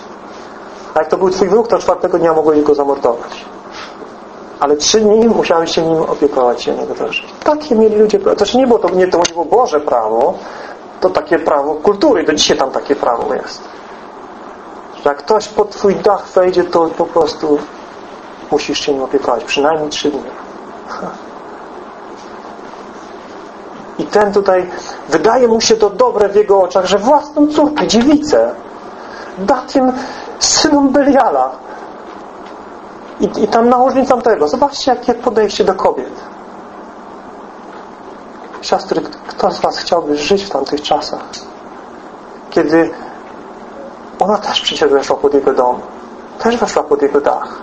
Speaker 1: A jak to był twój wróg, to czwartego dnia mogłeś go zamordować. Ale trzy dni musiałeś się nim opiekować się niego też. Takie mieli ludzie, to się nie było, to nie, to nie było Boże prawo, to takie prawo kultury, do dzisiaj tam takie prawo jest. Że jak ktoś pod twój dach wejdzie, to po prostu musisz się nim opiekować, przynajmniej trzy dni. I ten tutaj, wydaje mu się to dobre w jego oczach, że własną córkę, dziewicę, da tym synom Beliala. I, I tam nałożnicą tego. Zobaczcie, jakie podejście do kobiet. Siostry, kto z Was chciałby żyć w tamtych czasach? Kiedy ona też przecież weszła pod jego dom. Też weszła pod jego dach.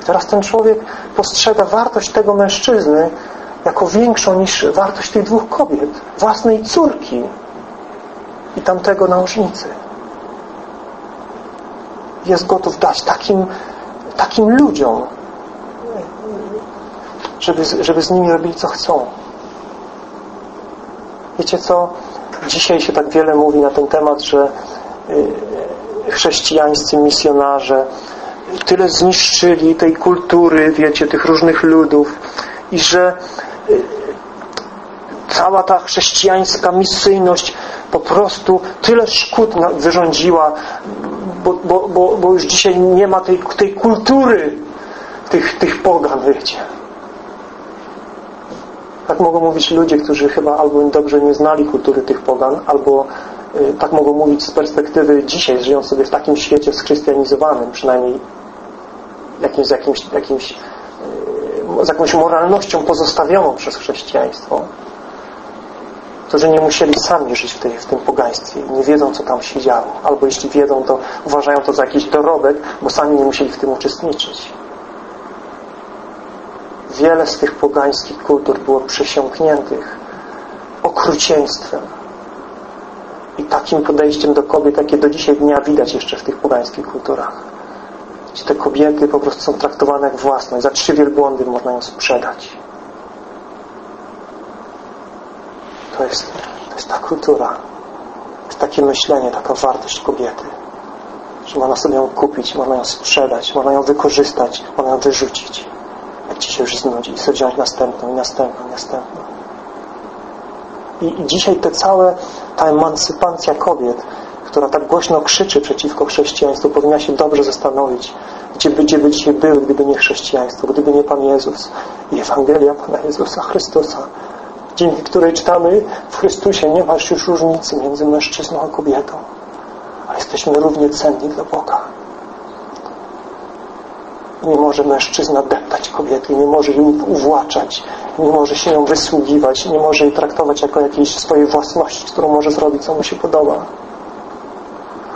Speaker 1: I teraz ten człowiek postrzega wartość tego mężczyzny jako większą niż wartość tych dwóch kobiet. Własnej córki i tamtego nałożnicy. Jest gotów dać takim, takim ludziom żeby, żeby z nimi robili co chcą. Wiecie co? Dzisiaj się tak wiele mówi na ten temat, że y, chrześcijańscy misjonarze tyle zniszczyli tej kultury, wiecie, tych różnych ludów i że y, cała ta chrześcijańska misyjność po prostu tyle szkód wyrządziła, bo, bo, bo, bo już dzisiaj nie ma tej, tej kultury tych, tych pogan, wiecie. Tak mogą mówić ludzie, którzy chyba albo dobrze nie znali kultury tych pogan, albo y, tak mogą mówić z perspektywy dzisiaj, żyjąc sobie w takim świecie schrystianizowanym, przynajmniej jakimś, jakimś, jakimś, y, z jakąś moralnością pozostawioną przez chrześcijaństwo, którzy nie musieli sami żyć w, tej, w tym pogaństwie nie wiedzą, co tam się działo. Albo jeśli wiedzą, to uważają to za jakiś dorobek, bo sami nie musieli w tym uczestniczyć. Wiele z tych pogańskich kultur było przesiąkniętych okrucieństwem i takim podejściem do kobiet, jakie do dzisiaj dnia widać jeszcze w tych pogańskich kulturach. Gdzie te kobiety po prostu są traktowane jak własne. Za trzy wielbłądy można ją sprzedać. To jest, to jest ta kultura. To jest takie myślenie, taka wartość kobiety. Że można sobie ją kupić, można ją sprzedać, można ją wykorzystać, można ją wyrzucić Ci się już znudzi i sobie wziąć następną i następną i następną. I, I dzisiaj te całe, ta emancypacja kobiet, która tak głośno krzyczy przeciwko chrześcijaństwu, powinna się dobrze zastanowić, gdzie by, gdzie by dzisiaj były, gdyby nie chrześcijaństwo, gdyby nie Pan Jezus i Ewangelia Pana Jezusa Chrystusa, dzięki której czytamy w Chrystusie nie masz już różnicy między mężczyzną a kobietą, a jesteśmy równie cenni dla Boga nie może mężczyzna deptać kobiety, nie może jej uwłaczać, nie może się ją wysługiwać, nie może jej traktować jako jakiejś swojej własności, którą może zrobić, co mu się podoba.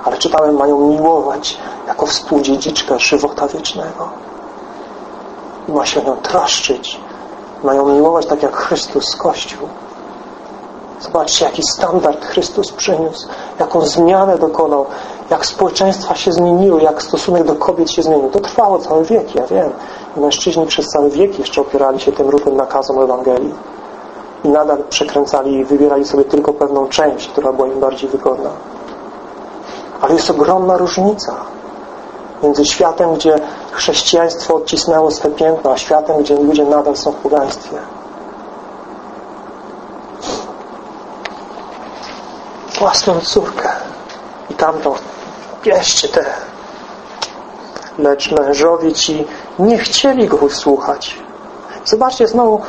Speaker 1: Ale czytałem, mają miłować jako współdziedziczkę żywota wiecznego. I ma się nią traszczyć. Mają miłować tak jak Chrystus Kościół. Zobaczcie, jaki standard Chrystus przyniósł, jaką zmianę dokonał, jak społeczeństwa się zmieniły, jak stosunek do kobiet się zmienił. To trwało cały wiek, ja wiem. Mężczyźni przez cały wiek jeszcze opierali się tym równym nakazom Ewangelii. I nadal przekręcali i wybierali sobie tylko pewną część, która była im bardziej wygodna. Ale jest ogromna różnica między światem, gdzie chrześcijaństwo odcisnęło swe piętno, a światem, gdzie ludzie nadal są w pogaństwie. Własną córkę i tamtą bierzcie te. Lecz mężowie ci nie chcieli go usłuchać. Zobaczcie, znowu,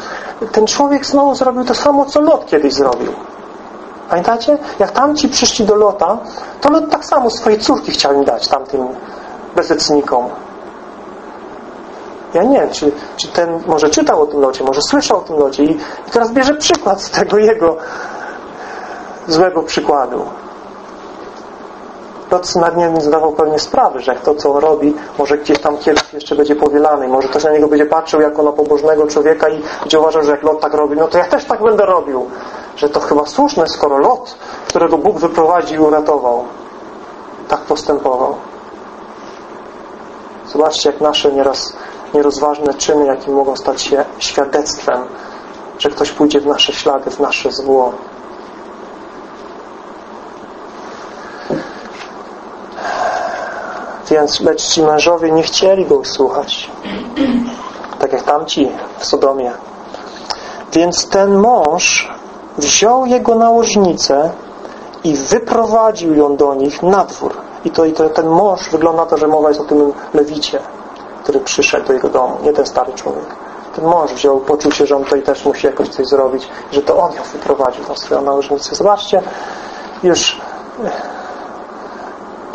Speaker 1: ten człowiek znowu zrobił to samo, co Lot kiedyś zrobił. Pamiętacie? Jak tamci przyszli do Lota, to Lot tak samo swojej córki chciał im dać tamtym bezecnikom. Ja nie wiem, czy, czy ten może czytał o tym locie, może słyszał o tym locie i, i teraz bierze przykład z tego jego złego przykładu. Lot nad nim zdawał pewnie sprawy, że to, co on robi, może gdzieś tam kiedyś jeszcze będzie powielany, może ktoś na niego będzie patrzył jako na pobożnego człowieka i będzie uważał, że jak Lot tak robi, no to ja też tak będę robił. że to chyba słuszne, skoro Lot, którego Bóg wyprowadził i uratował, tak postępował. Zobaczcie, jak nasze nieraz nierozważne czyny, jakie mogą stać się świadectwem, że ktoś pójdzie w nasze ślady, w nasze zło. Więc lecz ci mężowie nie chcieli go usłuchać. Tak jak tamci w Sodomie. Więc ten mąż wziął jego nałożnicę i wyprowadził ją do nich na dwór. I to, i to ten mąż wygląda na to, że mowa jest o tym lewicie, który przyszedł do jego domu, nie ten stary człowiek. Ten mąż wziął, poczuł się, że on tutaj też musi jakoś coś zrobić, że to on ją wyprowadził, tą swoją nałożnicę. Zobaczcie, już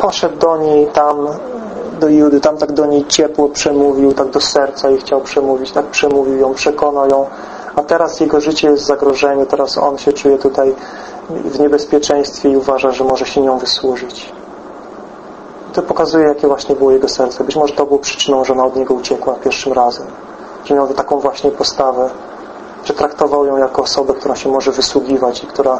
Speaker 1: poszedł do niej tam, do Judy, tam tak do niej ciepło przemówił, tak do serca jej chciał przemówić, tak przemówił ją, przekonał ją, a teraz jego życie jest w zagrożeniu, teraz on się czuje tutaj w niebezpieczeństwie i uważa, że może się nią wysłużyć. To pokazuje, jakie właśnie było jego serce. Być może to było przyczyną, że ona od niego uciekła pierwszym razem. Że miał taką właśnie postawę, że traktował ją jako osobę, która się może wysługiwać i która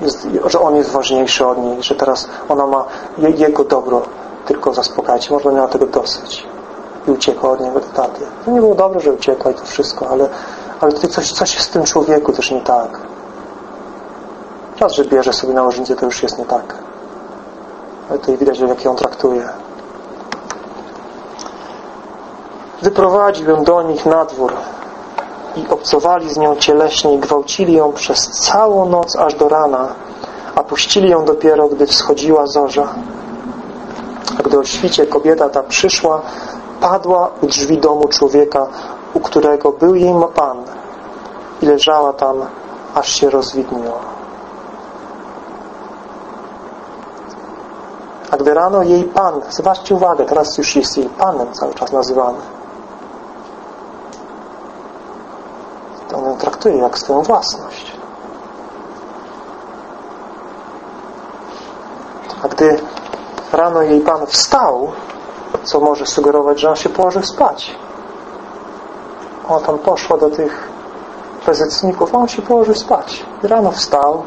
Speaker 1: jest, że on jest ważniejszy od niej, że teraz ona ma jego dobro tylko zaspokajać. Można miała tego dosyć. I uciekła od niego do taty. To nie było dobre, że uciekła i to wszystko, ale, ale tutaj coś, coś jest w tym człowieku też nie tak. Raz, że bierze sobie nałożnicę, to już jest nie tak. Ale tutaj widać, jak ją traktuje. Wyprowadził ją do nich na dwór i obcowali z nią cieleśnie i gwałcili ją przez całą noc aż do rana, a puścili ją dopiero, gdy wschodziła zorza. A gdy o świcie kobieta ta przyszła, padła u drzwi domu człowieka, u którego był jej pan i leżała tam, aż się rozwidniła. A gdy rano jej Pan, zobaczcie uwagę, teraz już jest jej Panem cały czas nazywany. To on ją traktuje jak swoją własność. A gdy rano jej Pan wstał, co może sugerować, że on się położył spać. Ona tam poszła do tych bezecników, a on się położył spać. I rano wstał,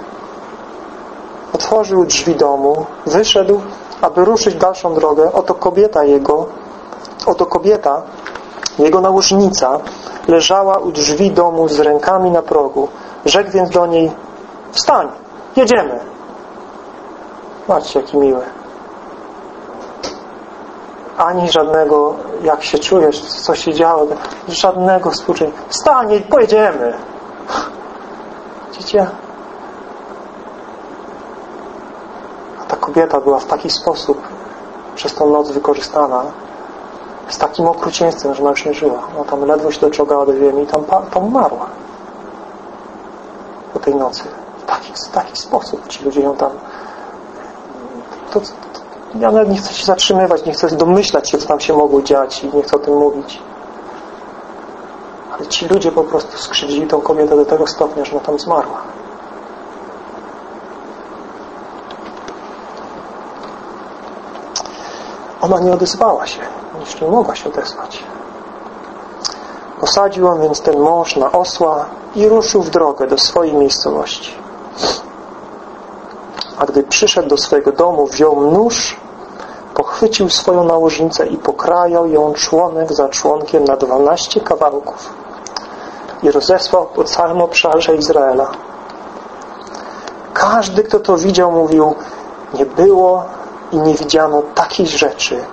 Speaker 1: otworzył drzwi domu, wyszedł aby ruszyć dalszą drogę, oto kobieta jego, oto kobieta, jego nałożnica, leżała u drzwi domu z rękami na progu. Rzekł więc do niej, wstań, jedziemy. Patrzcie, jaki miły. Ani żadnego, jak się czujesz, co się działo, żadnego współczucia. Wstań, pojedziemy. Widzicie? kobieta była w taki sposób przez tą noc wykorzystana, z takim okrucieństwem, że ona już nie żyła. Ona tam ledwo się doczogała do ziemi i tam, tam umarła. Po tej nocy. W taki, w taki sposób ci ludzie ją tam... To, to, ja nawet nie chcę się zatrzymywać, nie chcę domyślać się, co tam się mogło dziać i nie chcę o tym mówić. Ale ci ludzie po prostu skrzywdzili tą kobietę do tego stopnia, że ona tam zmarła. Ona nie odezwała się, już nie mogła się odezwać. Posadził on więc ten mąż na osła i ruszył w drogę do swojej miejscowości. A gdy przyszedł do swojego domu, wziął nóż, pochwycił swoją nałożnicę i pokrajał ją członek za członkiem na dwanaście kawałków i rozesłał po całym obszarze Izraela. Każdy, kto to widział, mówił, nie było i nie widziano takiej rzeczy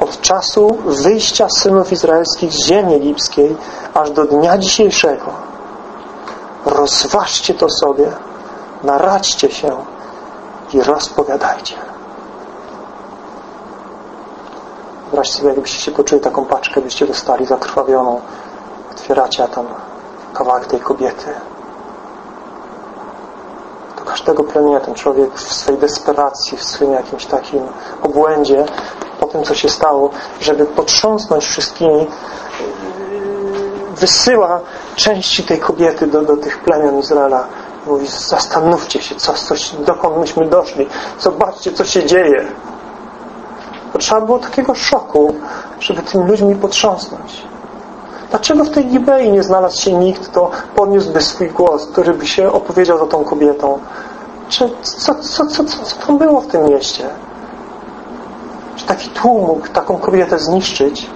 Speaker 1: od czasu wyjścia synów izraelskich z ziemi egipskiej aż do dnia dzisiejszego. Rozważcie to sobie, naradźcie się i rozpowiadajcie. Wyobraźcie sobie, jakbyście się poczuli taką paczkę, byście dostali zakrwawioną. Otwieracie, tam kawałek tej kobiety każdego plemienia ten człowiek w swojej desperacji, w swoim jakimś takim obłędzie po tym, co się stało, żeby potrząsnąć wszystkimi wysyła części tej kobiety do, do tych plemion Izraela mówi, zastanówcie się, co, coś, dokąd myśmy doszli zobaczcie, co się dzieje to trzeba było takiego szoku, żeby tymi ludźmi potrząsnąć Dlaczego w tej Gibei nie znalazł się nikt, kto podniósłby swój głos, który by się opowiedział za tą kobietą? Czy, co, co, co, co, co było w tym mieście? Czy taki tłum mógł taką kobietę zniszczyć?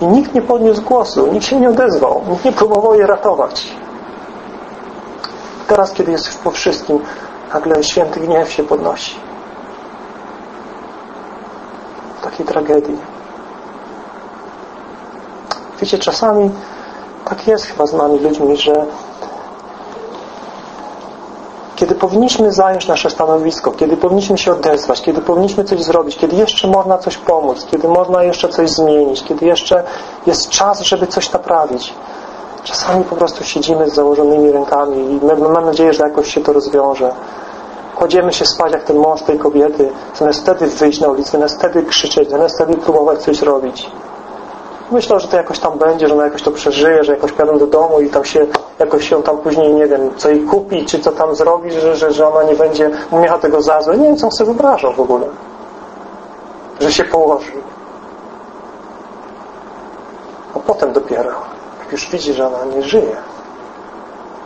Speaker 1: I nikt nie podniósł głosu, nikt się nie odezwał, nikt nie próbował jej ratować. Teraz, kiedy jest już po wszystkim, nagle święty gniew się podnosi. Takiej tragedii. Wiecie, czasami tak jest chyba z nami ludźmi, że kiedy powinniśmy zająć nasze stanowisko, kiedy powinniśmy się odezwać, kiedy powinniśmy coś zrobić, kiedy jeszcze można coś pomóc, kiedy można jeszcze coś zmienić, kiedy jeszcze jest czas, żeby coś naprawić. Czasami po prostu siedzimy z założonymi rękami i mam nadzieję, że jakoś się to rozwiąże. Kładziemy się spać jak ten mąż tej kobiety, zamiast wtedy wyjść na ulicę, zamiast wtedy krzyczeć, zamiast wtedy próbować coś robić. Myślał, że to jakoś tam będzie, że ona jakoś to przeżyje, że jakoś pojadą do domu i tam się jakoś się tam później, nie wiem, co jej kupi, czy co tam zrobi, że, że, że ona nie będzie miała tego za złe. Nie wiem, co on sobie wyobrażał w ogóle. Że się położy. A potem dopiero, jak już widzi, że ona nie żyje,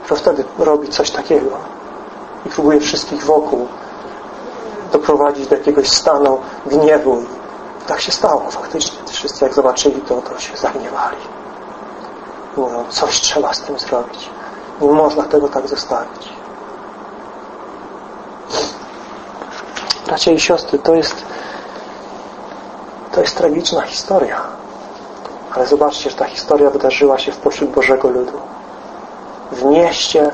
Speaker 1: to wtedy robi coś takiego i próbuje wszystkich wokół doprowadzić do jakiegoś stanu gniewu tak się stało faktycznie. Wszyscy jak zobaczyli to, to się zagniewali. Mówią, coś trzeba z tym zrobić. Nie można tego tak zostawić. Bracia i siostry, to jest to jest tragiczna historia. Ale zobaczcie, że ta historia wydarzyła się w pośród Bożego Ludu. W mieście,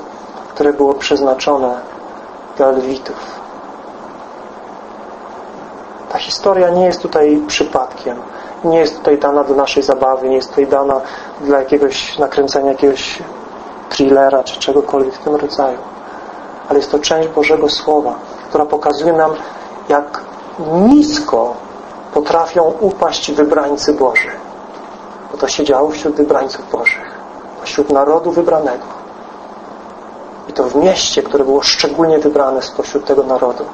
Speaker 1: które było przeznaczone dla Lewitów ta historia nie jest tutaj przypadkiem. Nie jest tutaj dana do naszej zabawy, nie jest tutaj dana dla jakiegoś nakręcenia jakiegoś thrillera czy czegokolwiek w tym rodzaju. Ale jest to część Bożego Słowa, która pokazuje nam, jak nisko potrafią upaść wybrańcy Boży. Bo to się działo wśród wybrańców Bożych, wśród narodu wybranego. I to w mieście, które było szczególnie wybrane spośród tego narodu.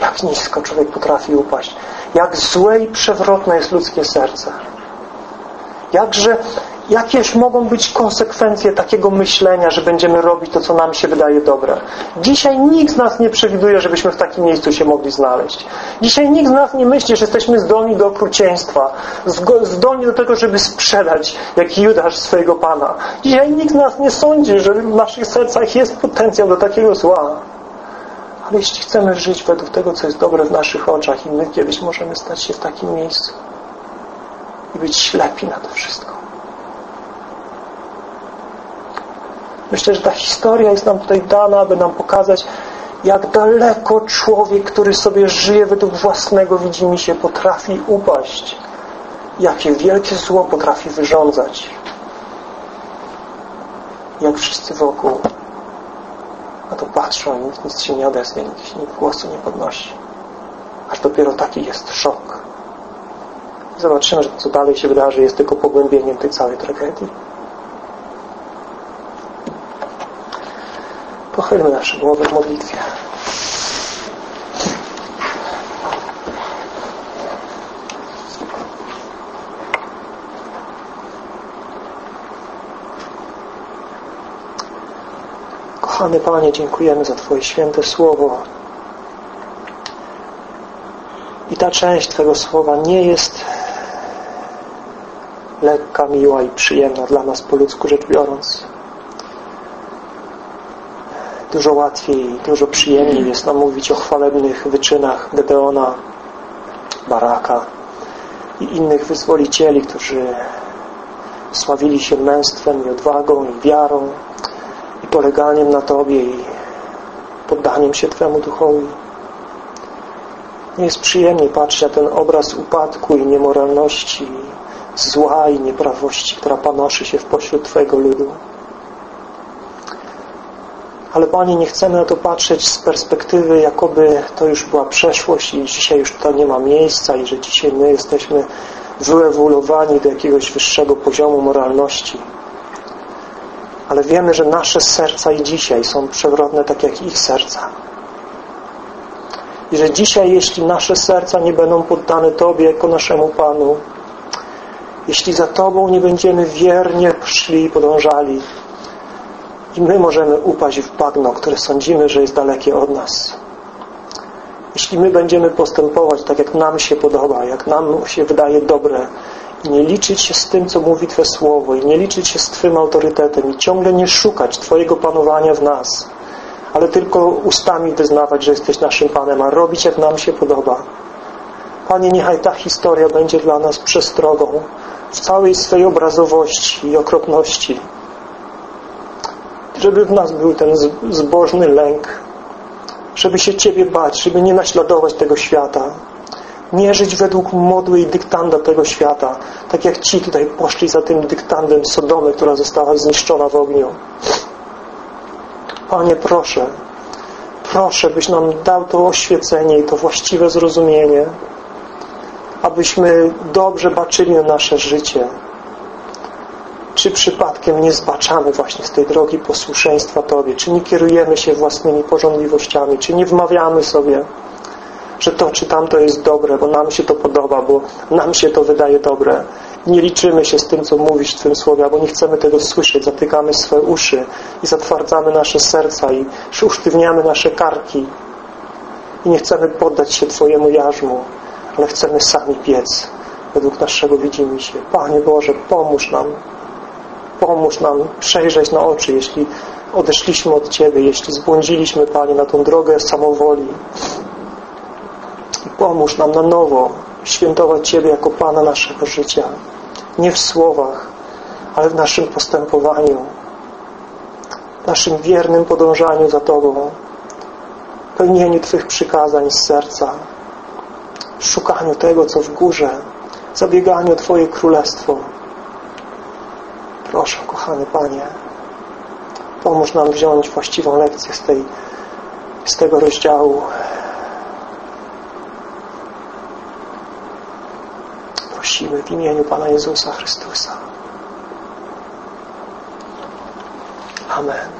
Speaker 1: Jak nisko człowiek potrafi upaść. Jak złe i przewrotne jest ludzkie serce. Jakże, jakież mogą być konsekwencje takiego myślenia, że będziemy robić to, co nam się wydaje dobre. Dzisiaj nikt z nas nie przewiduje, żebyśmy w takim miejscu się mogli znaleźć. Dzisiaj nikt z nas nie myśli, że jesteśmy zdolni do okrucieństwa, zdolni do tego, żeby sprzedać, jak Judasz swojego Pana. Dzisiaj nikt z nas nie sądzi, że w naszych sercach jest potencjał do takiego zła. Jeśli chcemy żyć według tego, co jest dobre w naszych oczach i my kiedyś możemy stać się w takim miejscu i być ślepi na to wszystko. Myślę, że ta historia jest nam tutaj dana, aby nam pokazać, jak daleko człowiek, który sobie żyje według własnego widzimisię, potrafi upaść. Jakie wielkie zło potrafi wyrządzać. Jak wszyscy wokół a to patrzą i nikt nic się nie odezwie, nikt, nikt głosu nie podnosi. Aż dopiero taki jest szok. Zobaczymy, że to, co dalej się wydarzy, jest tylko pogłębieniem tej całej tragedii. Pochylmy nasze głowy w modlitwie. Kochany Panie, dziękujemy za Twoje święte Słowo. I ta część Twojego Słowa nie jest lekka, miła i przyjemna dla nas po ludzku rzecz biorąc. Dużo łatwiej, dużo przyjemniej jest nam mówić o chwalebnych wyczynach Gedeona, Baraka i innych wyzwolicieli, którzy sławili się męstwem i odwagą i wiarą poleganiem na Tobie i poddaniem się Twemu duchowi. Nie jest przyjemnie patrzeć na ten obraz upadku i niemoralności, zła i nieprawości, która panoszy się w pośród Twojego ludu. Ale Panie, nie chcemy na to patrzeć z perspektywy, jakoby to już była przeszłość i dzisiaj już to nie ma miejsca i że dzisiaj my jesteśmy wyewoluowani do jakiegoś wyższego poziomu moralności ale wiemy, że nasze serca i dzisiaj są przewrotne tak jak ich serca. I że dzisiaj, jeśli nasze serca nie będą poddane Tobie jako naszemu Panu, jeśli za Tobą nie będziemy wiernie szli i podążali, i my możemy upaść w bagno, które sądzimy, że jest dalekie od nas. Jeśli my będziemy postępować tak, jak nam się podoba, jak nam się wydaje dobre, nie liczyć się z tym, co mówi Twe Słowo, i nie liczyć się z Twym autorytetem, i ciągle nie szukać Twojego panowania w nas, ale tylko ustami wyznawać, że jesteś naszym Panem, a robić, jak nam się podoba. Panie, niechaj ta historia będzie dla nas przestrogą w całej swej obrazowości i okropności. Żeby w nas był ten zbożny lęk, żeby się Ciebie bać, żeby nie naśladować tego świata, nie żyć według modły i dyktanda tego świata, tak jak ci tutaj poszli za tym dyktandem Sodomy, która została zniszczona w ogniu. Panie, proszę, proszę, byś nam dał to oświecenie i to właściwe zrozumienie, abyśmy dobrze baczyli na nasze życie. Czy przypadkiem nie zbaczamy właśnie z tej drogi posłuszeństwa Tobie? Czy nie kierujemy się własnymi porządliwościami? Czy nie wmawiamy sobie, że to czy tamto jest dobre, bo nam się to podoba, bo nam się to wydaje dobre. Nie liczymy się z tym, co mówisz w Twym Słowie, albo nie chcemy tego słyszeć. Zatykamy swoje uszy i zatwardzamy nasze serca i usztywniamy nasze karki. I nie chcemy poddać się Twojemu jarzmu, ale chcemy sami piec według naszego widzimisię. Panie Boże, pomóż nam. Pomóż nam przejrzeć na oczy, jeśli odeszliśmy od Ciebie, jeśli zbłądziliśmy, Panie, na tą drogę samowoli. Pomóż nam na nowo świętować Ciebie jako Pana naszego życia. Nie w słowach, ale w naszym postępowaniu, w naszym wiernym podążaniu za Tobą, pełnieniu Twych przykazań z serca, szukaniu tego, co w górze, zabieganiu o Twoje królestwo. Proszę, kochany Panie, pomóż nam wziąć właściwą lekcję z, tej, z tego rozdziału prosimy w imieniu Pana Jezusa Chrystusa. Amen.